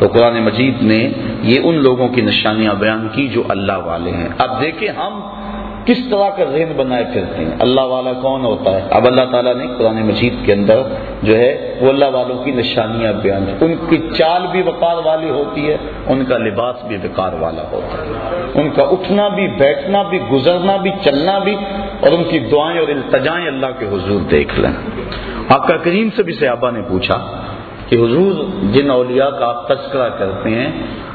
تو قرآن مجید نے یہ ان لوگوں کی نشانیاں بیان کی جو اللہ والے ہیں۔ اب دیکھیں ہم کس طرح کا ذہن بنائے پھرتے ہیں۔ اللہ والا کون ہوتا ہے؟ اب اللہ تعالیٰ نے قرآن مجید کے اندر جو ہے وہ اللہ والوں کی نشانیاں بیان ان کی چال بھی وقار والی ہوتی ہے، ان کا لباس بھی وقار والا ہوتا ہے۔ ان کا اٹھنا بھی، بیٹھنا بھی، گزرنا بھی، چلنا بھی، اور ان کی دعائیں اور التجائیں اللہ کے حضور دیکھ لیں۔ آقا کریم سے بھی صحابہ نے پوچھا کہ حضور جن اولیاء کا آپ تذکرہ کرتے ہیں،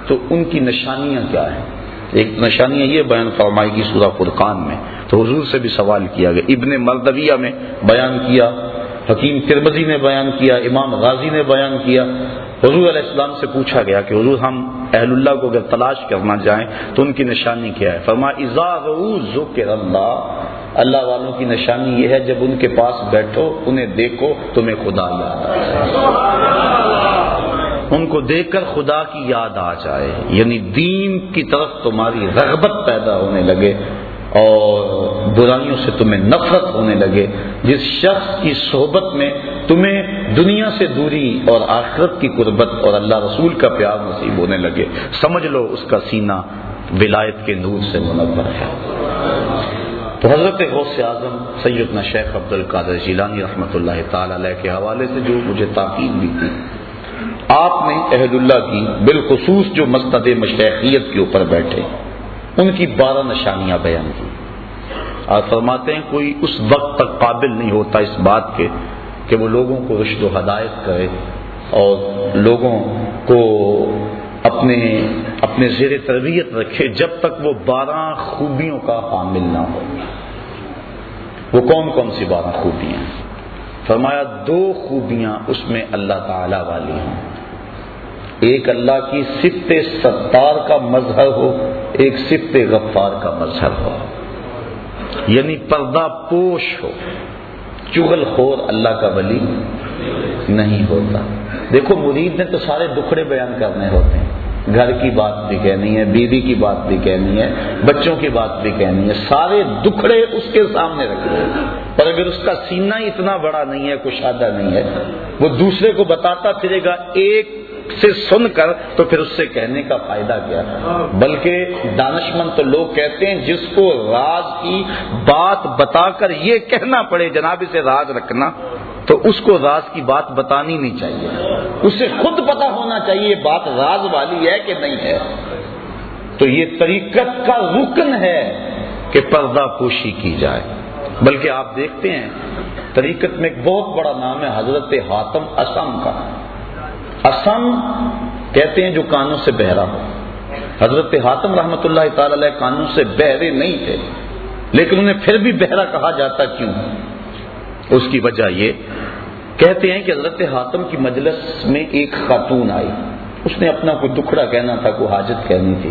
تو ان کی نشانیاں کیا ہیں؟ ایک نشانی یہ بیان فرمائی کی سورہ فرقان میں۔ تو حضور سے بھی سوال کیا گیا۔ ابن مردویہ میں بیان کیا، حکیم ترمزی نے بیان کیا، امام غازی نے بیان کیا۔ حضور علیہ السلام سے پوچھا گیا کہ حضور ہم اہل اللہ کو اگر تلاش کرنا جائیں تو ان کی نشانی کیا ہے؟ فرما ذکر اللہ اللہ والوں کی نشانی یہ ہے، جب ان کے پاس بیٹھو، انہیں دیکھو، تمہیں خدا یاد آ ان کو دیکھ کر خدا کی یاد آ جائے۔ یعنی دین کی طرف تمہاری رغبت پیدا ہونے لگے اور برائیوں سے تمہیں نفرت ہونے لگے۔ جس شخص کی صحبت میں تمہیں دنیا سے دوری اور آخرت کی قربت اور اللہ رسول کا پیار نصیب ہونے لگے۔ سمجھ لو، اس کا سینہ ولایت کے نور سے منور ہے۔ تو حضرت غوث اعظم سیدنا شیخ عبد القادر جیلانی رحمۃ اللہ تعالی علیہ کے حوالے سے جو مجھے تاکید بھی تھی آپ نے عہد اللہ کی بالخصوص جو مستد مشیخیت کے اوپر بیٹھے، ان کی بارہ نشانیاں بیان کی۔ آپ فرماتے ہیں کوئی اس وقت تک قابل نہیں ہوتا اس بات کے کہ وہ لوگوں کو رشد و ہدایت کرے اور لوگوں کو اپنے اپنے زیر تربیت رکھے جب تک وہ بارہ خوبیوں کا حامل نہ ہو۔ وہ کون کون سی بارہ خوبیاں فرمایا، دو خوبیاں اس میں اللہ تعالی والی ہیں۔ ایک اللہ کی صفت ستار کا مظہر ہو، ایک صفت غفار کا مظہر ہو۔ یعنی پردہ پوش ہو۔ چغل خور اللہ کا ولی نہیں ہوتا۔ دیکھو، مرید نے تو سارے دکھڑے بیان کرنے ہوتے ہیں۔ گھر کی بات بھی کہنی ہے، بیوی کی بات بھی کہنی ہے، بچوں کی بات بھی کہنی ہے، سارے دکھڑے اس کے سامنے رکھنے پر اگر اس کا سینہ اتنا بڑا نہیں ہے کشادہ نہیں ہے، وہ دوسرے کو بتاتا پھرے گا ایک سے سن کر تو پھر اس سے کہنے کا فائدہ کیا؟ بلکہ دانشمند تو لوگ کہتے ہیں، جس کو راز کی بات بتا کر یہ کہنا پڑے، جناب، اسے راز رکھنا۔ تو اس کو راز کی بات بتانی نہیں چاہیے۔ اسے خود پتا ہونا چاہیے بات راز والی ہے کہ نہیں ہے۔ تو یہ طریقت کا رکن ہے کہ پردہ پوشی کی جائے۔ بلکہ آپ دیکھتے ہیں، طریقت میں ایک بہت بڑا نام ہے حضرت حاتم اسم کا۔ اسم کہتے ہیں جو کانوں سے بہرا ہو۔ حضرت حاتم رحمت اللہ تعالی علیہ کانوں سے بہرے نہیں تھے، لیکن انہیں پھر بھی بہرا کہا جاتا کیوں؟ اس کی وجہ یہ کہتے ہیں کہ حضرت حاتم کی مجلس میں ایک خاتون آئی۔ اس نے اپنا کوئی دکھڑا کہنا تھا، کوئی حاجت کہنی تھی۔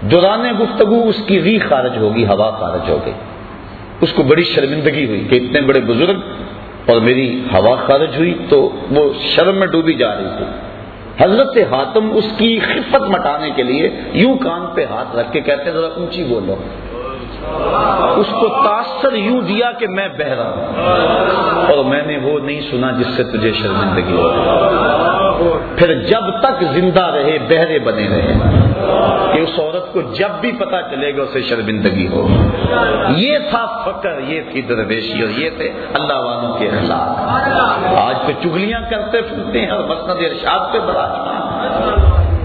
دوران گفتگو اس کی ری خارج ہوگی، ہوا خارج ہو گئی۔ اس کو بڑی شرمندگی ہوئی کہ اتنے بڑے بزرگ اور میری ہوا خارج ہوئی تو وہ شرم میں ڈوبی جا رہی تھی۔ حضرت حاتم اس کی خفت مٹانے کے لیے یوں کان پہ ہاتھ رکھ کے کہتے ذرا اونچی بولو۔ اس کو تاثر یوں دیا کہ میں بہ رہا ہوں۔ اور میں نے وہ نہیں سنا جس سے تجھے شرمندگی ہو۔ پھر جب تک زندہ رہے، بہرے بنے رہے۔ کہ اس عورت کو جب بھی پتا چلے گا اسے شرمندگی ہو۔ یہ تھا فکر یہ تھی درویشی اور یہ تھے اللہ والوں کے اخلاق۔ آج پہ چگلیاں کرتے پھرتے ہیں اور مسند ارشاد پہ بڑا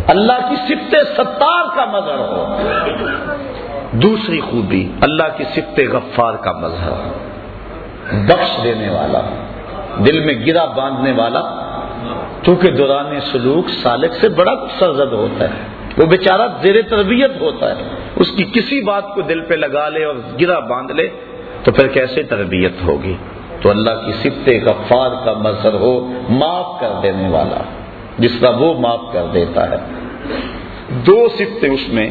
اللہ کی سفت ستار کا مظہر ہو۔ دوسری خوبی اللہ کی صفت غفار کا مظہر، بخش دینے والا، دل میں گرا باندھنے والا، کیونکہ دوران سلوک سالک سے بڑا سرزد ہوتا ہے، وہ بیچارہ زیر تربیت ہوتا ہے، اس کی کسی بات کو دل پہ لگا لے اور گرا باندھ لے، تو پھر کیسے تربیت ہوگی؟ تو اللہ کی صفت غفار کا مظہر ہو، معاف کر دینے والا، جس کا وہ معاف کر دیتا ہے۔ دو صفتیں اس میں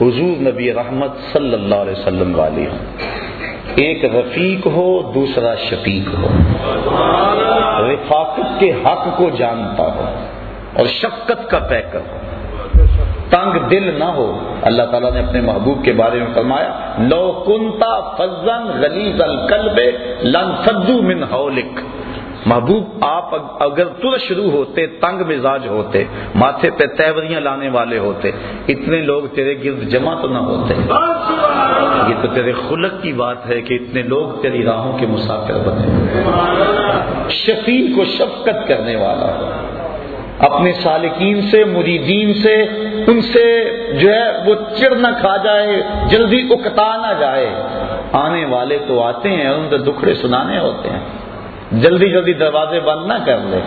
حضور نبی رحمت صلی اللہ علیہ وسلم والی ہوں۔ ایک رفیق ہو، دوسرا شفیق ہو۔ رفاقت کے حق کو جانتا ہو اور شفقت کا پیکر ہو۔ تنگ دل نہ ہو۔ اللہ تعالیٰ نے اپنے محبوب کے بارے میں فرمایا، لو کنتا فضن غلیظ القلب لن فدو من حولک۔ محبوب، آپ اگر تر شروع ہوتے، تنگ مزاج ہوتے، ماتھے پہ تیوریاں لانے والے ہوتے، اتنے لوگ تیرے گرد جمع تو نہ ہوتے۔ یہ تو تیرے خلق کی بات ہے کہ اتنے لوگ تیری راہوں کے مسافر بنے۔ شفیع کو شفقت کرنے والا۔ اپنے سالکین سے، مریدین سے، ان سے جو ہے، وہ چڑ نہ کھا جائے، جلدی اکتا نہ جائے۔ آنے والے تو آتے ہیں ان کے دکھڑے سنانے ہوتے ہیں۔ جلدی جلدی دروازے بند نہ کر لے،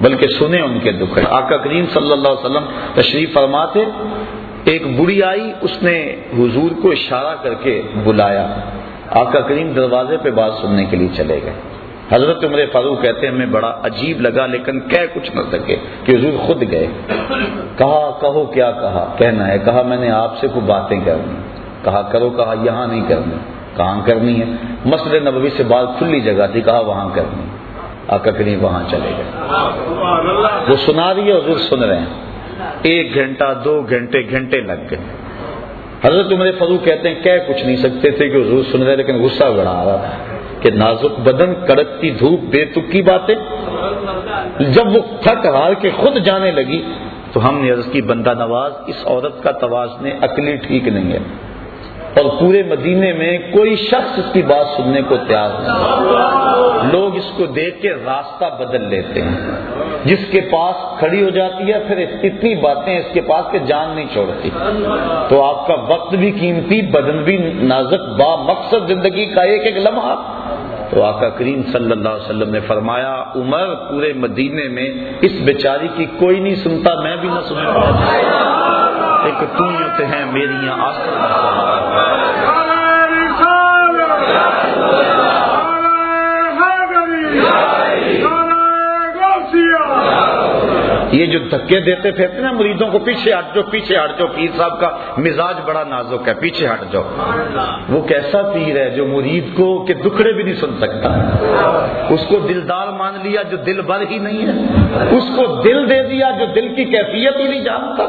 بلکہ سنے ان کے دکھڑے آقا کریم صلی اللہ علیہ وسلم تشریف فرماتے، ایک بڑی آئی اس نے حضور کو اشارہ کر کے بلایا۔ آقا کریم دروازے پہ بات سننے کے لیے چلے گئے۔ حضرت عمر فاروق کہتے ہیں ہمیں بڑا عجیب لگا، لیکن کہہ کچھ نہ سکے کہ حضور خود گئے۔ کہا، کہو کیا کہا؟ کہنا ہے، کہا، میں نے آپ سے کوئی باتیں کرنی۔ کہا، کرو، کہا، یہاں نہیں کرنی۔ کہاں کرنی ہے؟ مسجد نبوی سے بات کھلی جگہ تھی، کہا وہاں کرنی آقا کریم وہاں چلے گئے۔ وہ سنا رہی ہے، حضور سن رہے ہیں۔ ایک گھنٹہ، دو گھنٹے گھنٹے لگ گئے۔ حضرت عمر فاروق کہتے ہیں، کہہ کچھ نہیں سکتے تھے کہ حضور سن رہے، لیکن غصہ بڑھا رہا تھا کہ نازک بدن، کڑکتی دھوپ، بے تکی باتیں۔ جب وہ تھک ہار کے خود جانے لگی تو ہم نے عرض کی بندہ نواز، اس عورت کا توازن عقلی ٹھیک نہیں ہے۔ اور پورے مدینے میں کوئی شخص اس کی بات سننے کو تیار نہیں۔ لوگ اس کو دیکھ کے راستہ بدل لیتے ہیں۔ جس کے پاس کھڑی ہو جاتی ہے، پھر اتنی باتیں اس کے پاس کہ جان نہیں چھوڑتی۔ تو آپ کا وقت بھی قیمتی، بدن بھی نازک، با مقصد زندگی کا ایک ایک لمحہ۔ تو آقا کریم صلی اللہ علیہ وسلم نے فرمایا، عمر پورے مدینے میں اس بیچاری کی کوئی نہیں سنتا، میں بھی نہ سنتا ایک تو ہیں میری سال ہمری سر گوشیا یہ جو دھکے دیتے پھرتے نا مریدوں کو پیچھے ہٹ جو، پیچھے ہٹ جو، پیر صاحب کا مزاج بڑا نازک ہے، پیچھے ہٹ جاؤ۔ وہ کیسا پیر ہے جو مرید کو کہ دکھڑے بھی نہیں سن سکتا؟ اس کو دلدار مان لیا جو دل بھر ہی نہیں ہے۔ اس کو دل دے دیا جو دل کی کیفیت ہی نہیں جانتا۔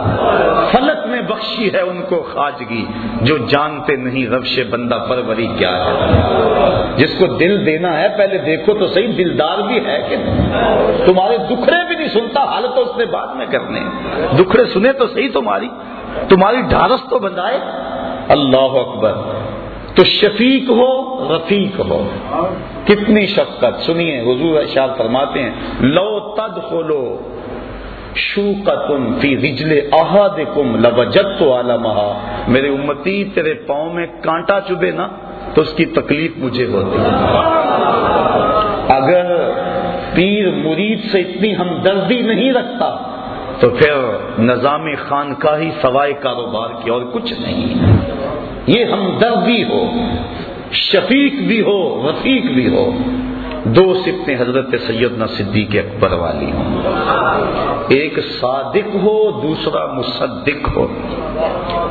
فلک میں بخشی ہے ان کو خواجگی، جو جانتے نہیں ربش بندہ پروری کیا ہے۔ جس کو دل دینا ہے، پہلے دیکھو تو صحیح دلدار بھی ہے کہ تمہارے دکھڑے بھی نہیں سنتا حالت تو نے بعد میں کرنے دکھڑے سنے تو صحیح تمہاری تمہاری ڈھارس تو بندائے اللہ اکبر۔ تو شفیق ہو، رفیق ہو۔ کتنی شفقت۔ سنیے، حضور اشار فرماتے ہیں، لو تد کھولو شو کا تم فی رجل احد کم لبجت تو میرے امتی، تیرے پاؤں میں کانٹا چبے نا، تو اس کی تکلیف مجھے ہوتی۔ اگر پیر مرید سے اتنی ہمدردی نہیں رکھتا تو پھر نظام خان کا ہی سوائے کاروبار کی اور کچھ نہیں یہ ہمدردی ہو، شفیق بھی ہو، رفیق بھی ہو، دو سپنے حضرت سیدنا صدیق اکبر والی ہوں۔ ایک صادق ہو، دوسرا مصدق ہو۔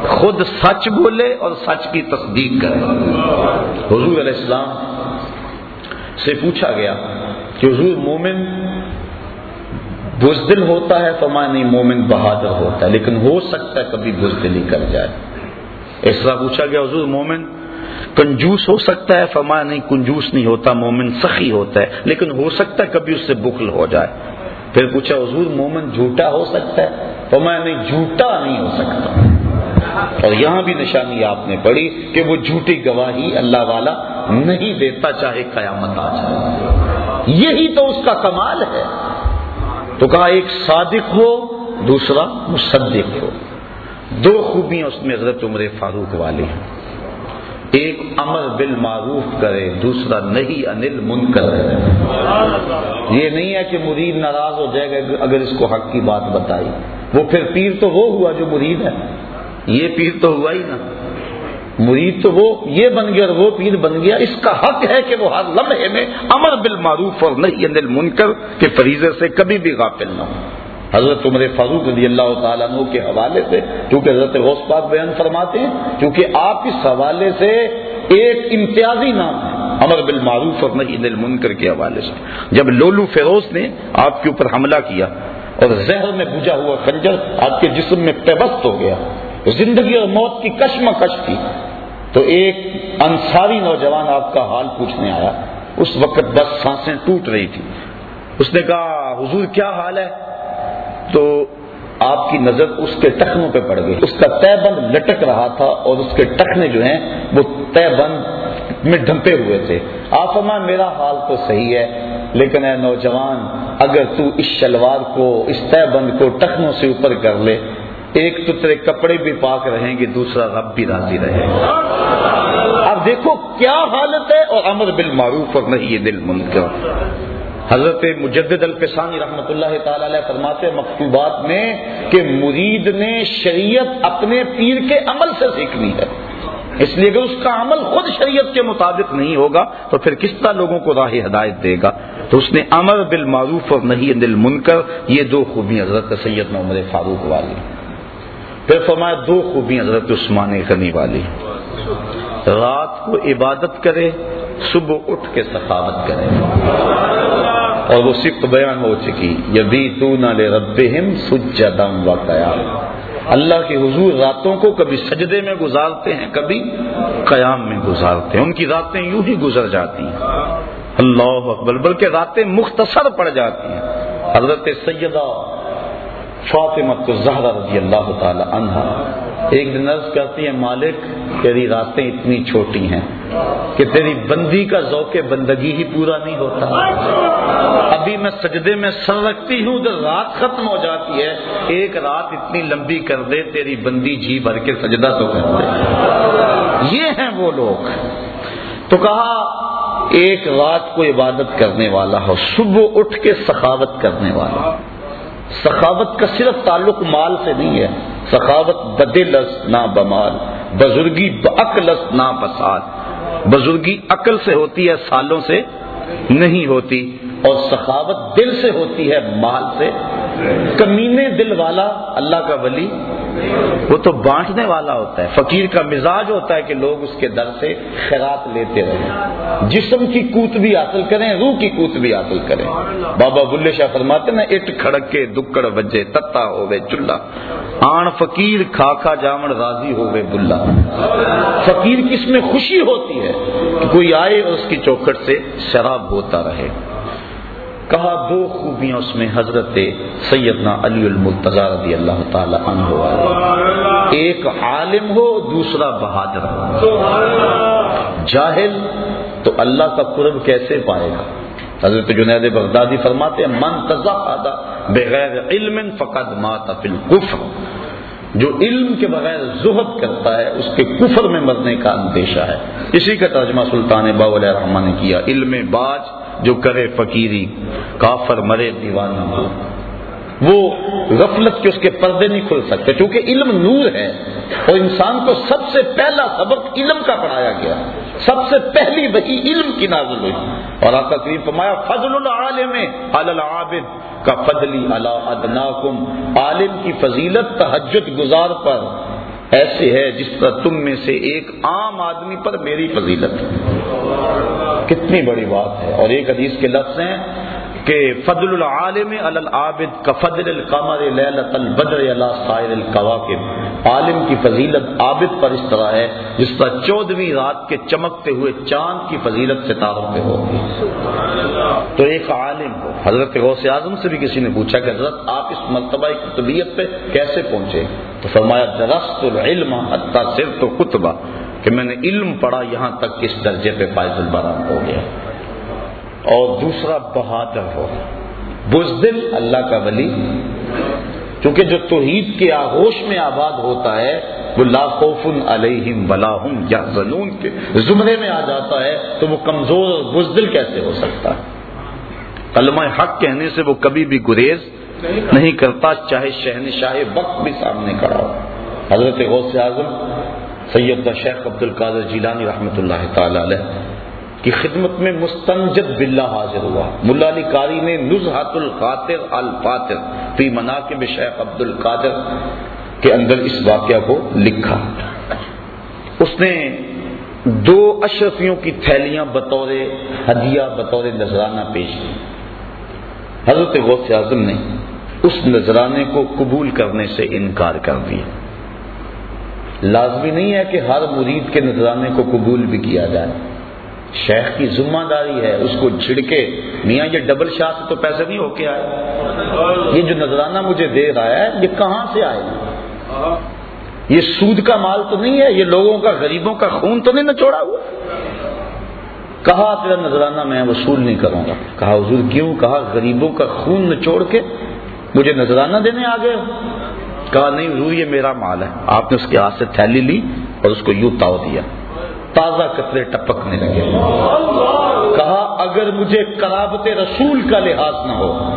خود سچ بولے اور سچ کی تصدیق کرے۔ حضور علیہ السلام سے پوچھا گیا کہ حضور مومن بزدل ہوتا ہے نہیں مومن بہادر ہوتا ہے، لیکن ہو سکتا ہے کبھی بزدلی کر جائے۔ اس طرح پوچھا گیا، حضور مومن کنجوس ہو سکتا ہے؟ فرمایا، نہیں، کنجوس نہیں ہوتا، مومن سخی ہوتا ہے، لیکن ہو سکتا ہے کبھی اس سے بخل ہو جائے۔ پھر پوچھا، حضور مومن جھوٹا ہو سکتا ہے؟ فرمایا، نہیں، جھوٹا نہیں ہو سکتا۔ اور یہاں بھی نشانی آپ نے پڑھی کہ وہ جھوٹی گواہی اللہ والا نہیں دیتا چاہے قیامت آ جائے۔ یہی تو اس کا کمال ہے۔ تو کہا ایک صادق ہو، دوسرا مصدق ہو۔ دو خوبیاں اس میں حضرت عمر فاروق والے ہیں۔ ایک امر بل معروف کرے، دوسرا نہیں انل من کرے یہ نہیں ہے کہ مرید ناراض ہو جائے گا اگر اس کو حق کی بات بتائی۔ وہ پھر پیر تو وہ ہوا جو مرید ہے۔ یہ پیر تو ہوا ہی نا۔ مرید تو وہ یہ بن گیا اور وہ پیر بن گیا، اس کا حق ہے کہ وہ ہر لمحے میں امر بل معروف اور نہیں انل منکر کے فریضے سے کبھی بھی غافل نہ ہو۔ حضرت عمر فاروق رضی اللہ تعالیٰ عنہ کے حوالے سے کیونکہ حضرت غوث پاک بیان فرماتے ہیں کیونکہ آپ اس حوالے سے ایک امتیازی نام ہے، امر بالمعروف اور نہیں دل منکر کے حوالے سے۔ جب لولو فیروز نے آپ کے اوپر حملہ کیا اور زہر میں بجا ہوا خنجر آپ کے جسم میں پیبست ہو گیا، زندگی اور موت کی کشمکش تھی۔ تو ایک انصاری نوجوان آپ کا حال پوچھنے آیا۔ اس وقت بس سانسیں ٹوٹ رہی تھی اس نے کہا، حضور، کیا حال ہے؟ تو آپ کی نظر اس کے ٹخنوں پہ پڑ گئی۔ اس کا طے بند لٹک رہا تھا اور اس کے ٹخنے جو ہیں، وہ طے بند میں ڈھمپے ہوئے تھے۔ آپ میرا حال تو صحیح ہے، لیکن اے نوجوان، اگر تو اس شلوار کو، اس طے بند کو ٹخنوں سے اوپر کر لے ایک تو تیرے کپڑے بھی پاک رہیں گے، دوسرا رب بھی راضی رہے گا۔ اب دیکھو کیا حالت ہے اور امر بالمعروف اور نہیں یہ دل منکر حضرت مجدد الفسانی رحمۃ اللہ تعالی علیہ فرماتے مکتوبات میں کہ مرید نے شریعت اپنے پیر کے عمل سے سیکھنی ہے۔ اس لیے کہ اس کا عمل خود شریعت کے مطابق نہیں ہوگا تو پھر کس طرح لوگوں کو راہ ہدایت دے گا؟ تو اس نے امر بالمعروف اور نہیں دل منکر یہ دو خوبی حضرت سید عمر فاروق والی۔ پھر فرمایا، دو خوبی حضرت عثمان غنی والی۔ رات کو عبادت کرے، صبح اٹھ کے سخاوت کرے۔ اور وہ صفت بیان ہو چکی یبی تو نہ لے رب سجدم و قیام اللہ کے حضور راتوں کو کبھی سجدے میں گزارتے ہیں، کبھی قیام میں گزارتے ہیں۔ ان کی راتیں یوں ہی گزر جاتی ہیں۔ اللہ اکبر، بلکہ راتیں مختصر پڑ جاتی ہیں۔ حضرت سیدہ فاطمہ زہرا رضی اللہ تعالی عنہ ایک دن عرض کرتی ہے مالک، تیری راتیں اتنی چھوٹی ہیں کہ تیری بندی کا ذوق بندگی ہی پورا نہیں ہوتا۔ ابھی میں سجدے میں سر رکھتی ہوں تو رات ختم ہو جاتی ہے، ایک رات اتنی لمبی کر دے، تیری بندی جی بھر کے سجدہ تو کر دے۔ یہ ہیں وہ لوگ۔ تو کہا، ایک رات کو عبادت کرنے والا ہو، صبح اٹھ کے سخاوت کرنے والا۔ سخاوت کا صرف تعلق مال سے نہیں ہے۔ سخاوت بدلس نہ بمال۔ بزرگی بعقلس نہ بسال بزرگی عقل سے ہوتی ہے، سالوں سے نہیں ہوتی۔ اور سخاوت دل سے ہوتی ہے، مال سے۔ کمینے دل والا اللہ کا ولی۔ وہ تو بانٹنے والا ہوتا ہے۔ فقیر کا مزاج ہوتا ہے کہ لوگ اس کے در سے خیرات لیتے رہیں۔ جسم کی کوت بھی حاصل کریں، روح کی کوت بھی حاصل کریں۔ بابا بلے شاہ فرماتے نا اٹ کھڑک کے دکڑ بجے تتا ہو گئے چولہا آن فقیر، کھا کھا جامن راضی ہو گئے بلا۔ فقیر کس میں خوشی ہوتی ہے کہ کوئی آئے اور اس کی چوکھٹ سے شراب ہوتا رہے۔ کہا، دو خوبیاں اس میں حضرت سیدنا علی رضی اللہ تعالی عنہ ہو ایک عالم ہو، دوسرا بہادر ہو۔ جاہل تو اللہ کا قرب کیسے پائے گا؟ حضرت جنید بغدادی فرماتے ہیں، من تزہد بغیر علم فقد مات فی الکفر جو علم کے بغیر زہد کرتا ہے، اس کے کفر میں مرنے کا اندیشہ ہے۔ اسی کا ترجمہ سلطان باول رحمان نے کیا، علم باج جو کرے فقیری، کافر مرے دیوانہ وہ غفلت کے اس کے پردے نہیں کھل سکتے کیونکہ علم نور ہے۔ اور انسان کو سب سے پہلا سبق علم کا پڑھایا گیا۔ سب سے پہلی وہی علم کی نازل ہوئی۔ اور آپ کا قریب فرمایا، فضل العالم العابد، کا فضلی اللہ ادناکم۔ عالم کی فضیلت تحجد گزار پر ایسے ہے جس طرح تم میں سے ایک عام آدمی پر میری فضیلت۔ کتنی بڑی بات ہے اور ایک حدیث کے لفظ ہیں کہ فضل العالم العابد کا فضل القمر لیلت البدر اللہ سائر القواقب عالم کی فضیلت عابد پر اس طرح ہے، جس طرح چودہویں رات کے چمکتے ہوئے چاند کی فضیلت ستاروں پہ ہوگی۔ تو ایک عالم ہو۔ حضرت غوث اعظم سے بھی کسی نے پوچھا کہ حضرت، آپ اس مرتبہ کی طبیعت پہ کیسے پہنچے؟ تو فرمایا، درست العلم حتی صرف تو کتبہ۔ کہ میں نے علم پڑھا یہاں تک اس درجے پہ فائز البرام ہو گیا۔ اور دوسرا بہادر ہو۔ بزدل اللہ کا ولی۔ کیونکہ جو توحید کے آغوش میں آباد ہوتا ہے، وہ لا خوف علیہم بلا یا زنون کے زمرے میں آ جاتا ہے، تو وہ کمزور اور بزدل کیسے ہو سکتا؟ ہے کلمہ حق کہنے سے وہ کبھی بھی گریز نہیں کرتا، چاہے شہنشاہ وقت بھی سامنے کھڑا ہو۔ حضرت غوث اعظم سید شیخ عبد القادر جیلانی رحمۃ اللہ تعالی علیہ کی خدمت میں مستنجد باللہ حاضر ہوا۔ ملا علی قاری نے نزحت القاطر الفاطر فی مناقب شیخ عبد القادر کے اندر اس واقعہ کو لکھا۔ اس نے دو اشرفیوں کی تھیلیاں بطور ہدیہ، بطور نذرانہ پیش کی۔ حضرت غوث اعظم نے اس نذرانے کو قبول کرنے سے انکار کر دیا۔ لازمی نہیں ہے کہ ہر مرید کے نذرانے کو قبول بھی کیا جائے۔ شیخ کی ذمہ داری ہے اس کو چھڑکے میاں، یہ ڈبل شاہ سے تو پیسے نہیں ہو کے آئے۔ یہ جو نذرانہ مجھے دے رہا ہے، یہ کہاں سے آئے؟ یہ سود کا مال تو نہیں ہے، یہ لوگوں کا، غریبوں کا خون تو نہیں نچوڑا ہوا۔ کہا، تیرا نذرانہ میں وصول نہیں کروں گا۔ کہا، حضور کیوں؟ کہا، غریبوں کا خون نچوڑ کے مجھے نذرانہ دینے آ گئے کہا، نہیں حضور یہ میرا مال ہے. آپ نے اس کے ہاتھ سے تھیلی لی اور اس کو یوں تاؤ دیا۔ تازہ قطرے ٹپکنے لگے۔ کہا، اگر مجھے کرابت رسول کا لحاظ نہ ہو،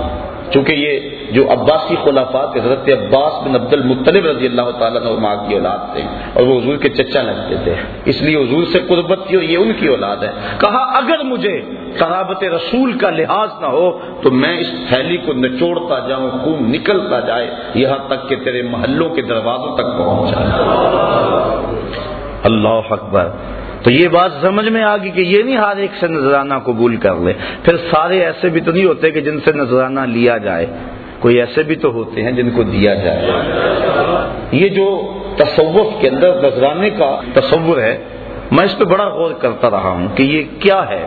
چونکہ یہ جو عباسی خلافات حضرت عباس بن عبد المطلب رضی اللہ تعالیٰ نے کی اولاد تھے اور وہ حضور کے چچا لگتے تھے۔ اس لیے حضور سے قربت تھی اور یہ ان کی اولاد ہے۔ کہا، اگر مجھے قرابت رسول کا لحاظ نہ ہو تو میں اس تھیلی کو نچوڑتا جاؤں، خون نکلتا جائے یہاں تک کہ تیرے محلوں کے دروازوں تک پہنچ جائے۔ اللہ اکبر۔ تو یہ بات سمجھ میں آ گئی کہ یہ نہیں ہر ایک سے نذرانہ قبول کر لے۔ پھر سارے ایسے بھی تو نہیں ہوتے کہ جن سے نذرانہ لیا جائے۔ کوئی ایسے بھی تو ہوتے ہیں جن کو دیا جائے۔ یہ جو تصوف کے اندر نذرانے کا تصور ہے، میں اس پہ بڑا غور کرتا رہا ہوں کہ یہ کیا ہے۔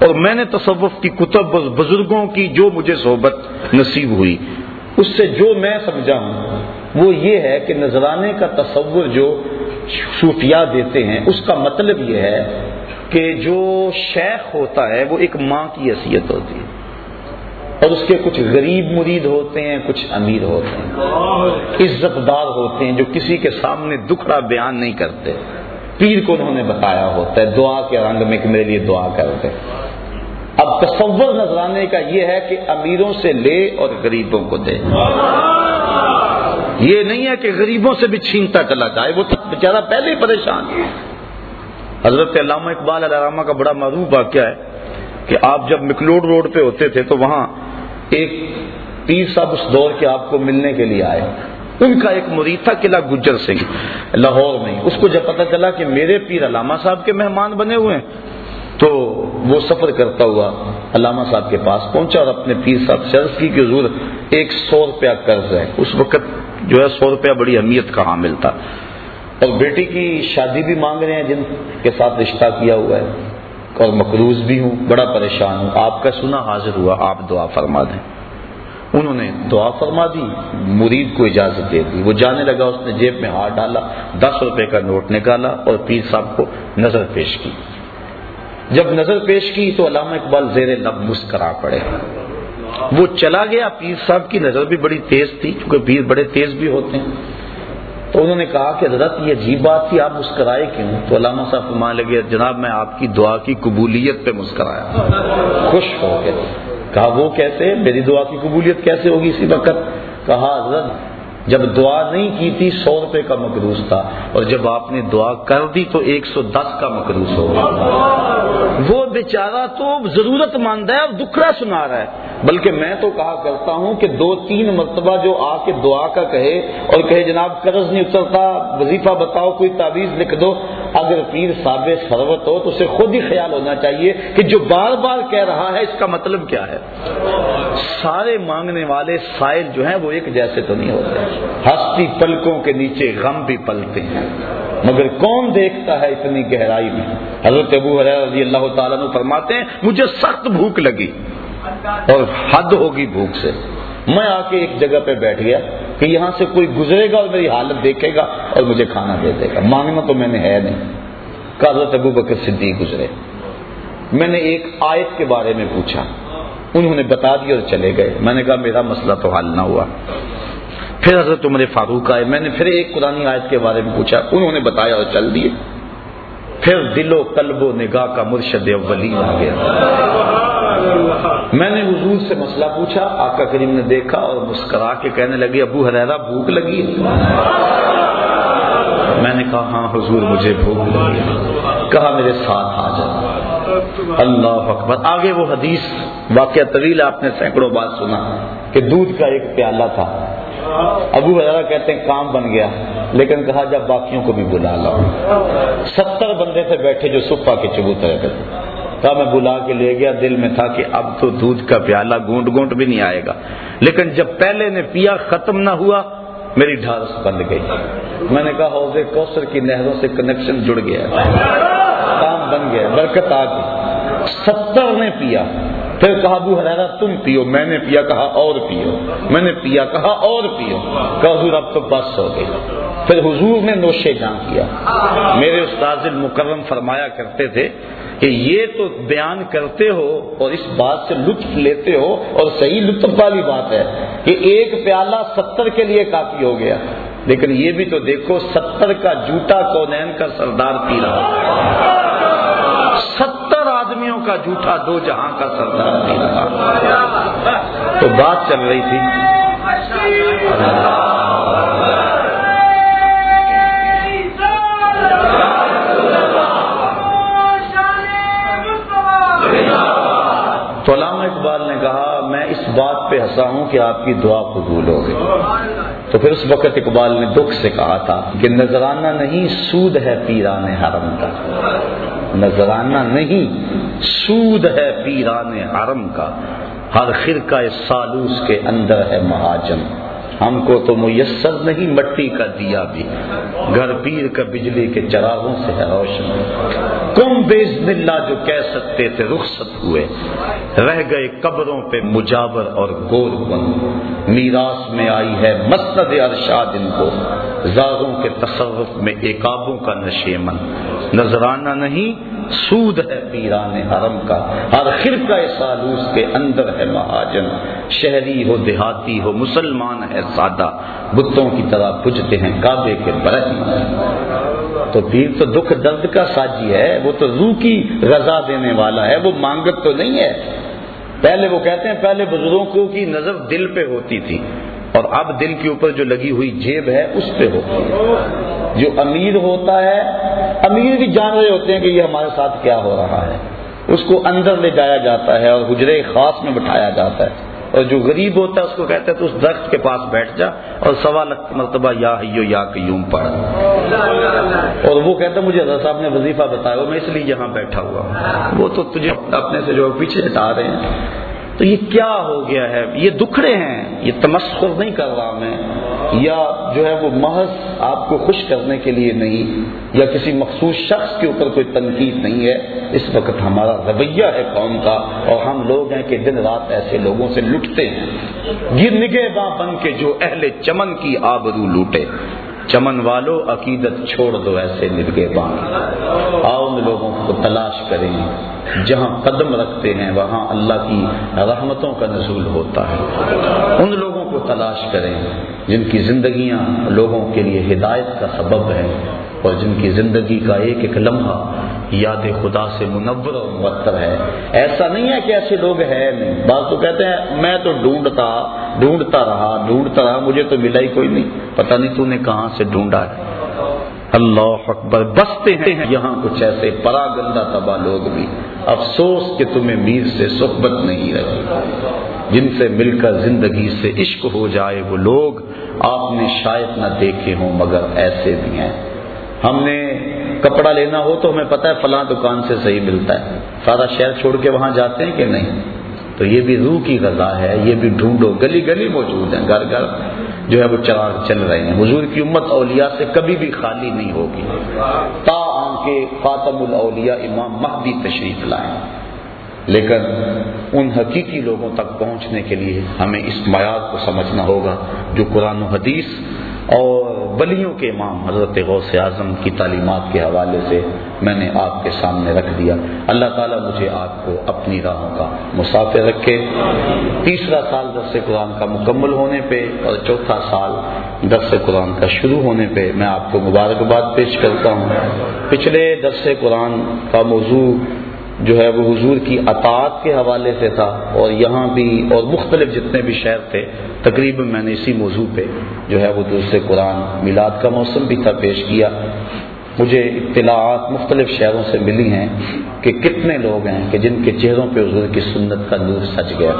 اور میں نے تصوف کی کتب بزرگوں کی جو مجھے صحبت نصیب ہوئی، اس سے جو میں سمجھا ہوں، وہ یہ ہے کہ نذرانے کا تصور جو صوفیاء دیتے ہیں، اس کا مطلب یہ ہے کہ جو شیخ ہوتا ہے، وہ ایک ماں کی حیثیت ہوتی ہے۔ اور اس کے کچھ غریب مرید ہوتے ہیں، کچھ امیر ہوتے ہیں۔ عزت دار ہوتے ہیں جو کسی کے سامنے دکھڑا بیان نہیں کرتے۔ پیر کو انہوں نے بتایا ہوتا ہے، دعا کے رنگ میں کہ میرے لیے دعا کرتے اب تصور نظرانے کا یہ ہے کہ امیروں سے لے اور غریبوں کو دے۔ یہ نہیں ہے کہ غریبوں سے بھی چھینتا چلا جائے، وہ بیچارہ پہلے ہی پریشان حضرت علامہ اقبال علامہ کا بڑا معروف واقعہ ہے۔ کہ آپ جب مکلوڈ روڈ پہ ہوتے تھے تو وہاں ایک پیر صاحب اس دور کے آپ کو ملنے کے لیے آئے۔ ان کا ایک مرید تھا قلعہ گجر سنگھ، لاہور میں۔ اس کو جب پتا چلا کہ میرے پیر علامہ صاحب کے مہمان بنے ہوئے ہیں، تو وہ سفر کرتا ہوا علامہ صاحب کے پاس پہنچا اور اپنے پیر صاحب سے عرض کی کہ حضور، ایک سو روپیہ قرض ہے۔ اس وقت جو ہے سو روپیہ بڑی اہمیت کا حامل تھا۔ اور بیٹی کی شادی بھی مانگ رہے ہیں، جن کے ساتھ رشتہ کیا ہوا ہے۔ اور مقروض بھی ہوں، بڑا پریشان ہوں۔ آپ کا سنا حاضر ہوا، آپ دعا فرما دیں۔ انہوں نے دعا فرما دی، مرید کو اجازت دے دی۔ وہ جانے لگا، اس نے جیب میں ہاتھ ڈالا، دس روپے کا نوٹ نکالا اور پیر صاحب کو نظر پیش کی۔ جب نظر پیش کی تو علامہ اقبال زیر لب مسکرا پڑے۔ وہ چلا گیا، پیر صاحب کی نظر بھی بڑی تیز تھی کیونکہ پیر بڑے تیز بھی ہوتے ہیں۔ تو انہوں نے کہا کہ حضرت یہ عجیب بات تھی، آپ مسکرائے کیوں؟ تو علامہ صاحب فرمانے لگے، جناب میں آپ کی دعا کی قبولیت پہ مسکرایا۔ خوش ہو گئے۔ کہا، وہ کیسے؟ میری دعا کی قبولیت کیسے ہوگی اسی وقت؟ کہا، حضرت جب دعا نہیں کی تھی سو روپے کا مقروض تھا اور جب آپ نے دعا کر دی تو ایک سو دس کا مقروض ہو گیا۔ وہ بیچارہ تو ضرورت مند ہے اور دکھڑا سنا رہا ہے۔ بلکہ میں تو کہا کرتا ہوں کہ دو تین مرتبہ جو آ کے دعا کا کہے اور کہے جناب قرض نہیں اترتا، وظیفہ بتاؤ، کوئی تعویذ لکھ دو۔ اگر پیر صاب سروت ہو تو اسے خود ہی خیال ہونا چاہیے کہ جو بار بار کہہ رہا ہے اس کا مطلب کیا ہے؟ سارے مانگنے والے سائل جو ہیں وہ ایک جیسے تو نہیں ہوتے۔ ہستی پلکوں کے نیچے غم بھی پلتے ہیں۔ مگر کون دیکھتا ہے اتنی گہرائی میں؟ حضرت ابو رضی اللہ تعالیٰ نے فرماتے ہیں، مجھے سخت بھوک لگی اور حد ہوگی بھوک سے۔ میں آ کے ایک جگہ پہ بیٹھ گیا کہ یہاں سے کوئی گزرے گا اور میری حالت دیکھے گا اور مجھے کھانا دے دے گا۔ مانگنا تو میں نے ہے نہیں کہ حضرت ابو بکر صدیق گزرے۔ میں نے ایک آیت کے بارے میں پوچھا۔ انہوں نے بتا دیا اور چلے گئے۔ میں نے کہا میرا مسئلہ تو حل نہ ہوا۔ پھر حضرت عمر فاروق آئے۔ میں نے پھر ایک قرآن آیت کے بارے میں پوچھا۔ انہوں نے بتایا اور چل دیے۔ پھر دل و قلب و نگاہ کا مرشد اولی آ گیا۔ میں نے حضور سے مسئلہ پوچھا، آقا کریم نے دیکھا اور مسکرا کے کہنے لگی ابو حریرا بھوک لگی؟ میں نے کہا ہاں حضور، مجھے بھوک لگی۔ کہا، میرے ساتھ آ جا۔ اللہ اکبر۔ آگے وہ حدیث، واقعہ طویل، آپ نے سینکڑوں بات سنا کہ دودھ کا ایک پیالہ تھا۔ ابو حضرا کہتے ہیں، کام بن گیا۔ لیکن کہا، جب باقیوں کو بھی بلا لاؤ۔ ستر بندے تھے بیٹھے جو صفا کے چبوت رہتے تھے۔ کہا میں بلا کے لے گیا، دل میں تھا کہ اب تو دودھ کا پیالہ گونٹ گونٹ بھی نہیں آئے گا۔ لیکن جب پہلے نے پیا، ختم نہ ہوا، میری ڈھارس بند گئی۔ میں نے کہا، حوض کوثر کی نہروں سے کنیکشن جڑ گیا۔ کام بن گیا، برکت آ گئی۔ ستر نے پیا۔ پھر کہا، ابو حرارا تم پیو۔ میں نے پیا کہا، اور پیو۔ میں نے پیا کہا، اور پیو۔ کہا، حضور، اب تو بس ہو گئی۔ پھر حضور نے نوشے جان کیا۔ میرے استاد المکرم فرمایا کرتے تھے کہ یہ تو بیان کرتے ہو اور اس بات سے لطف لیتے ہو اور صحیح لطف والی بات ہے کہ ایک پیالہ ستر کے لیے کافی ہو گیا۔ لیکن یہ بھی تو دیکھو ستر کا جوتا کونین کا سردار پی رہا ستر آدمیوں کا جھوٹا دو جہاں کا سردار پی رہا تو بات چل رہی تھی۔ بات ہوں کہ آپ کی دعا قبول ہو گئی۔ تو پھر اس وقت اقبال نے دکھ سے کہا تھا کہ نذرانہ نہیں، سود ہے پیران حرم کا۔ نذرانہ نہیں، سود ہے پیران حرم کا۔ ہر خرقہ سالوس کے اندر ہے مہاجن ہم کو تو میسر نہیں، مٹی کا دیا بھی۔ گھر پیر کا بجلی کے چراغوں سے ہے روشن۔ کم بیز اللہ جو کہہ سکتے تھے رخصت ہوئے۔ رہ گئے قبروں پہ مجاور اور گور بند میراث میں آئی ہے مسند ارشاد ان کو۔ زاغوں کے تصرف میں ایکابوں کا نشیمن نذرانہ نہیں، سود ہے پیران حرم کا۔ ہر خرقہ سالوس کے اندر ہے مہاجن۔ شہری ہو، دیہاتی ہو، مسلمان ہے سادہ۔ بتوں کی طرح پجتے ہیں کعبے کے برہم تو پیر تو دکھ درد کا ساجی ہے، وہ تو روح کی رضا دینے والا ہے، وہ مانگت تو نہیں ہے۔ پہلے وہ کہتے ہیں، پہلے بزرگوں کی نظر دل پہ ہوتی تھی۔ اور اب دل کے اوپر جو لگی ہوئی جیب ہے، اس پہ ہوتی ہے۔ جو امیر ہوتا ہے، امیر بھی جان رہے ہوتے ہیں کہ یہ ہمارے ساتھ کیا ہو رہا ہے۔ اس کو اندر لے جایا جاتا ہے اور حجرے خاص میں بٹھایا جاتا ہے۔ اور جو غریب ہوتا ہے اس کو کہتا ہے تو اس درخت کے پاس بیٹھ جا اور سوا لکھ مرتبہ یا ہیو یا قیوم پڑھ۔ اور وہ کہتا ہے مجھے رضا صاحب نے وظیفہ بتایا، میں اس لیے یہاں بیٹھا ہوا وہ تو تجھے اپنے سے جو پیچھے ہٹا رہے ہیں۔ تو یہ کیا ہو گیا ہے؟ یہ دکھڑے ہیں، یہ تمسخر نہیں کر رہا میں۔ یا جو ہے وہ محض آپ کو خوش کرنے کے لیے نہیں، یا کسی مخصوص شخص کے اوپر کوئی تنقید نہیں ہے، اس وقت ہمارا رویہ ہے قوم کا اور ہم لوگ ہیں کہ دن رات ایسے لوگوں سے لٹتے ہیں۔ گر نگے باں بن کے جو اہل چمن کی آبرو لوٹے۔ چمن والو عقیدت چھوڑ دو ایسے نرگے بان۔ آؤ ان لوگوں کو تلاش کریں۔ جہاں قدم رکھتے ہیں، وہاں اللہ کی رحمتوں کا نزول ہوتا ہے۔ ان لوگوں کو تلاش کریں جن کی زندگیاں لوگوں کے لیے ہدایت کا سبب ہے اور جن کی زندگی کا ایک ایک لمحہ یاد خدا سے منور اور معطر ہے۔ ایسا نہیں ہے کہ ایسے لوگ ہیں۔ نہیں بعض تو کہتے ہیں، میں تو ڈھونڈتا ڈھونڈتا رہا ڈھونڈتا رہا، مجھے تو ملا ہی کوئی نہیں۔ پتہ نہیں تو نے کہاں سے ڈھونڈا ہے۔ اللہ اکبر، بستے ہیں۔ یہاں کچھ ایسے پرا گندا تباہ لوگ بھی۔ افسوس کہ تمہیں میر سے صحبت نہیں رہی۔ جن سے مل کر زندگی سے عشق ہو جائے وہ لوگ آپ نے شاید نہ دیکھے ہوں، مگر ایسے بھی ہیں۔ ہم نے کپڑا لینا ہو تو ہمیں پتہ ہے فلاں دکان سے صحیح ملتا ہے۔ سارا شہر چھوڑ کے وہاں جاتے ہیں کہ نہیں؟ تو یہ بھی روح کی غذا ہے، یہ بھی ڈھونڈو۔ گلی گلی موجود ہیں، گھر گھر جو ہے وہ چراغ چل رہے ہیں۔ حضور کی امت اولیاء سے کبھی بھی خالی نہیں ہوگی۔ تا کے خاتم الاولیاء امام مہدی تشریف لائیں لیکن ان حقیقی لوگوں تک پہنچنے کے لیے ہمیں اس معیار کو سمجھنا ہوگا جو قرآن و حدیث اور ولیوں کے امام حضرت غوث اعظم کی تعلیمات کے حوالے سے میں نے آپ کے سامنے رکھ دیا۔ اللہ تعالیٰ مجھے آپ کو اپنی راہوں کا مسافر رکھے۔ تیسرا سال درس قرآن کا مکمل ہونے پہ اور چوتھا سال درس قرآن کا شروع ہونے پہ میں آپ کو مبارکباد پیش کرتا ہوں۔ پچھلے درس قرآن کا موضوع جو ہے وہ حضور کی اطاعت کے حوالے سے تھا اور یہاں بھی اور مختلف جتنے بھی شہر تھے، تقریباً میں نے اسی موضوع پہ جو ہے وہ دوسرے قرآن میلاد کا موسم بھی تھا پیش کیا۔ مجھے اطلاعات مختلف شہروں سے ملی ہیں کہ کتنے لوگ ہیں کہ جن کے چہروں پہ حضور کی سنت کا نور سج گیا۔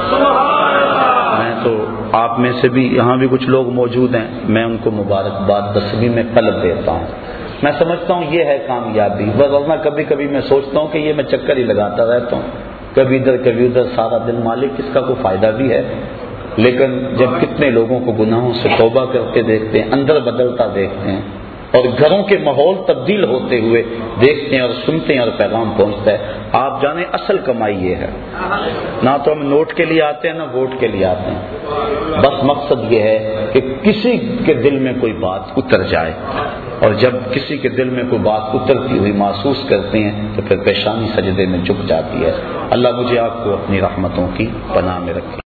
میں تو آپ میں سے بھی، یہاں بھی کچھ لوگ موجود ہیں، میں ان کو مبارکباد دسویں میں قلب دیتا ہوں۔ میں سمجھتا ہوں یہ ہے کامیابی ورنہ کبھی کبھی میں سوچتا ہوں کہ یہ میں چکر ہی لگاتا رہتا ہوں۔ کبھی ادھر کبھی ادھر، سارا دن مالک اس کا کوئی فائدہ بھی ہے؟ لیکن جب کتنے لوگوں کو گناہوں سے توبہ کر کے دیکھتے ہیں، اندر بدلتا دیکھتے ہیں اور گھروں کے ماحول تبدیل ہوتے ہوئے دیکھتے ہیں اور سنتے ہیں اور پیغام پہنچتا ہے۔ آپ جانیں اصل کمائی یہ ہے۔ نہ تو ہم نوٹ کے لیے آتے ہیں، نہ ووٹ کے لیے آتے ہیں۔ بس مقصد یہ ہے کہ کسی کے دل میں کوئی بات اتر جائے۔ اور جب کسی کے دل میں کوئی بات اترتی ہوئی محسوس کرتے ہیں، تو پھر پیشانی سجدے میں جھک جاتی ہے۔ اللہ مجھے آپ کو اپنی رحمتوں کی پناہ میں رکھے۔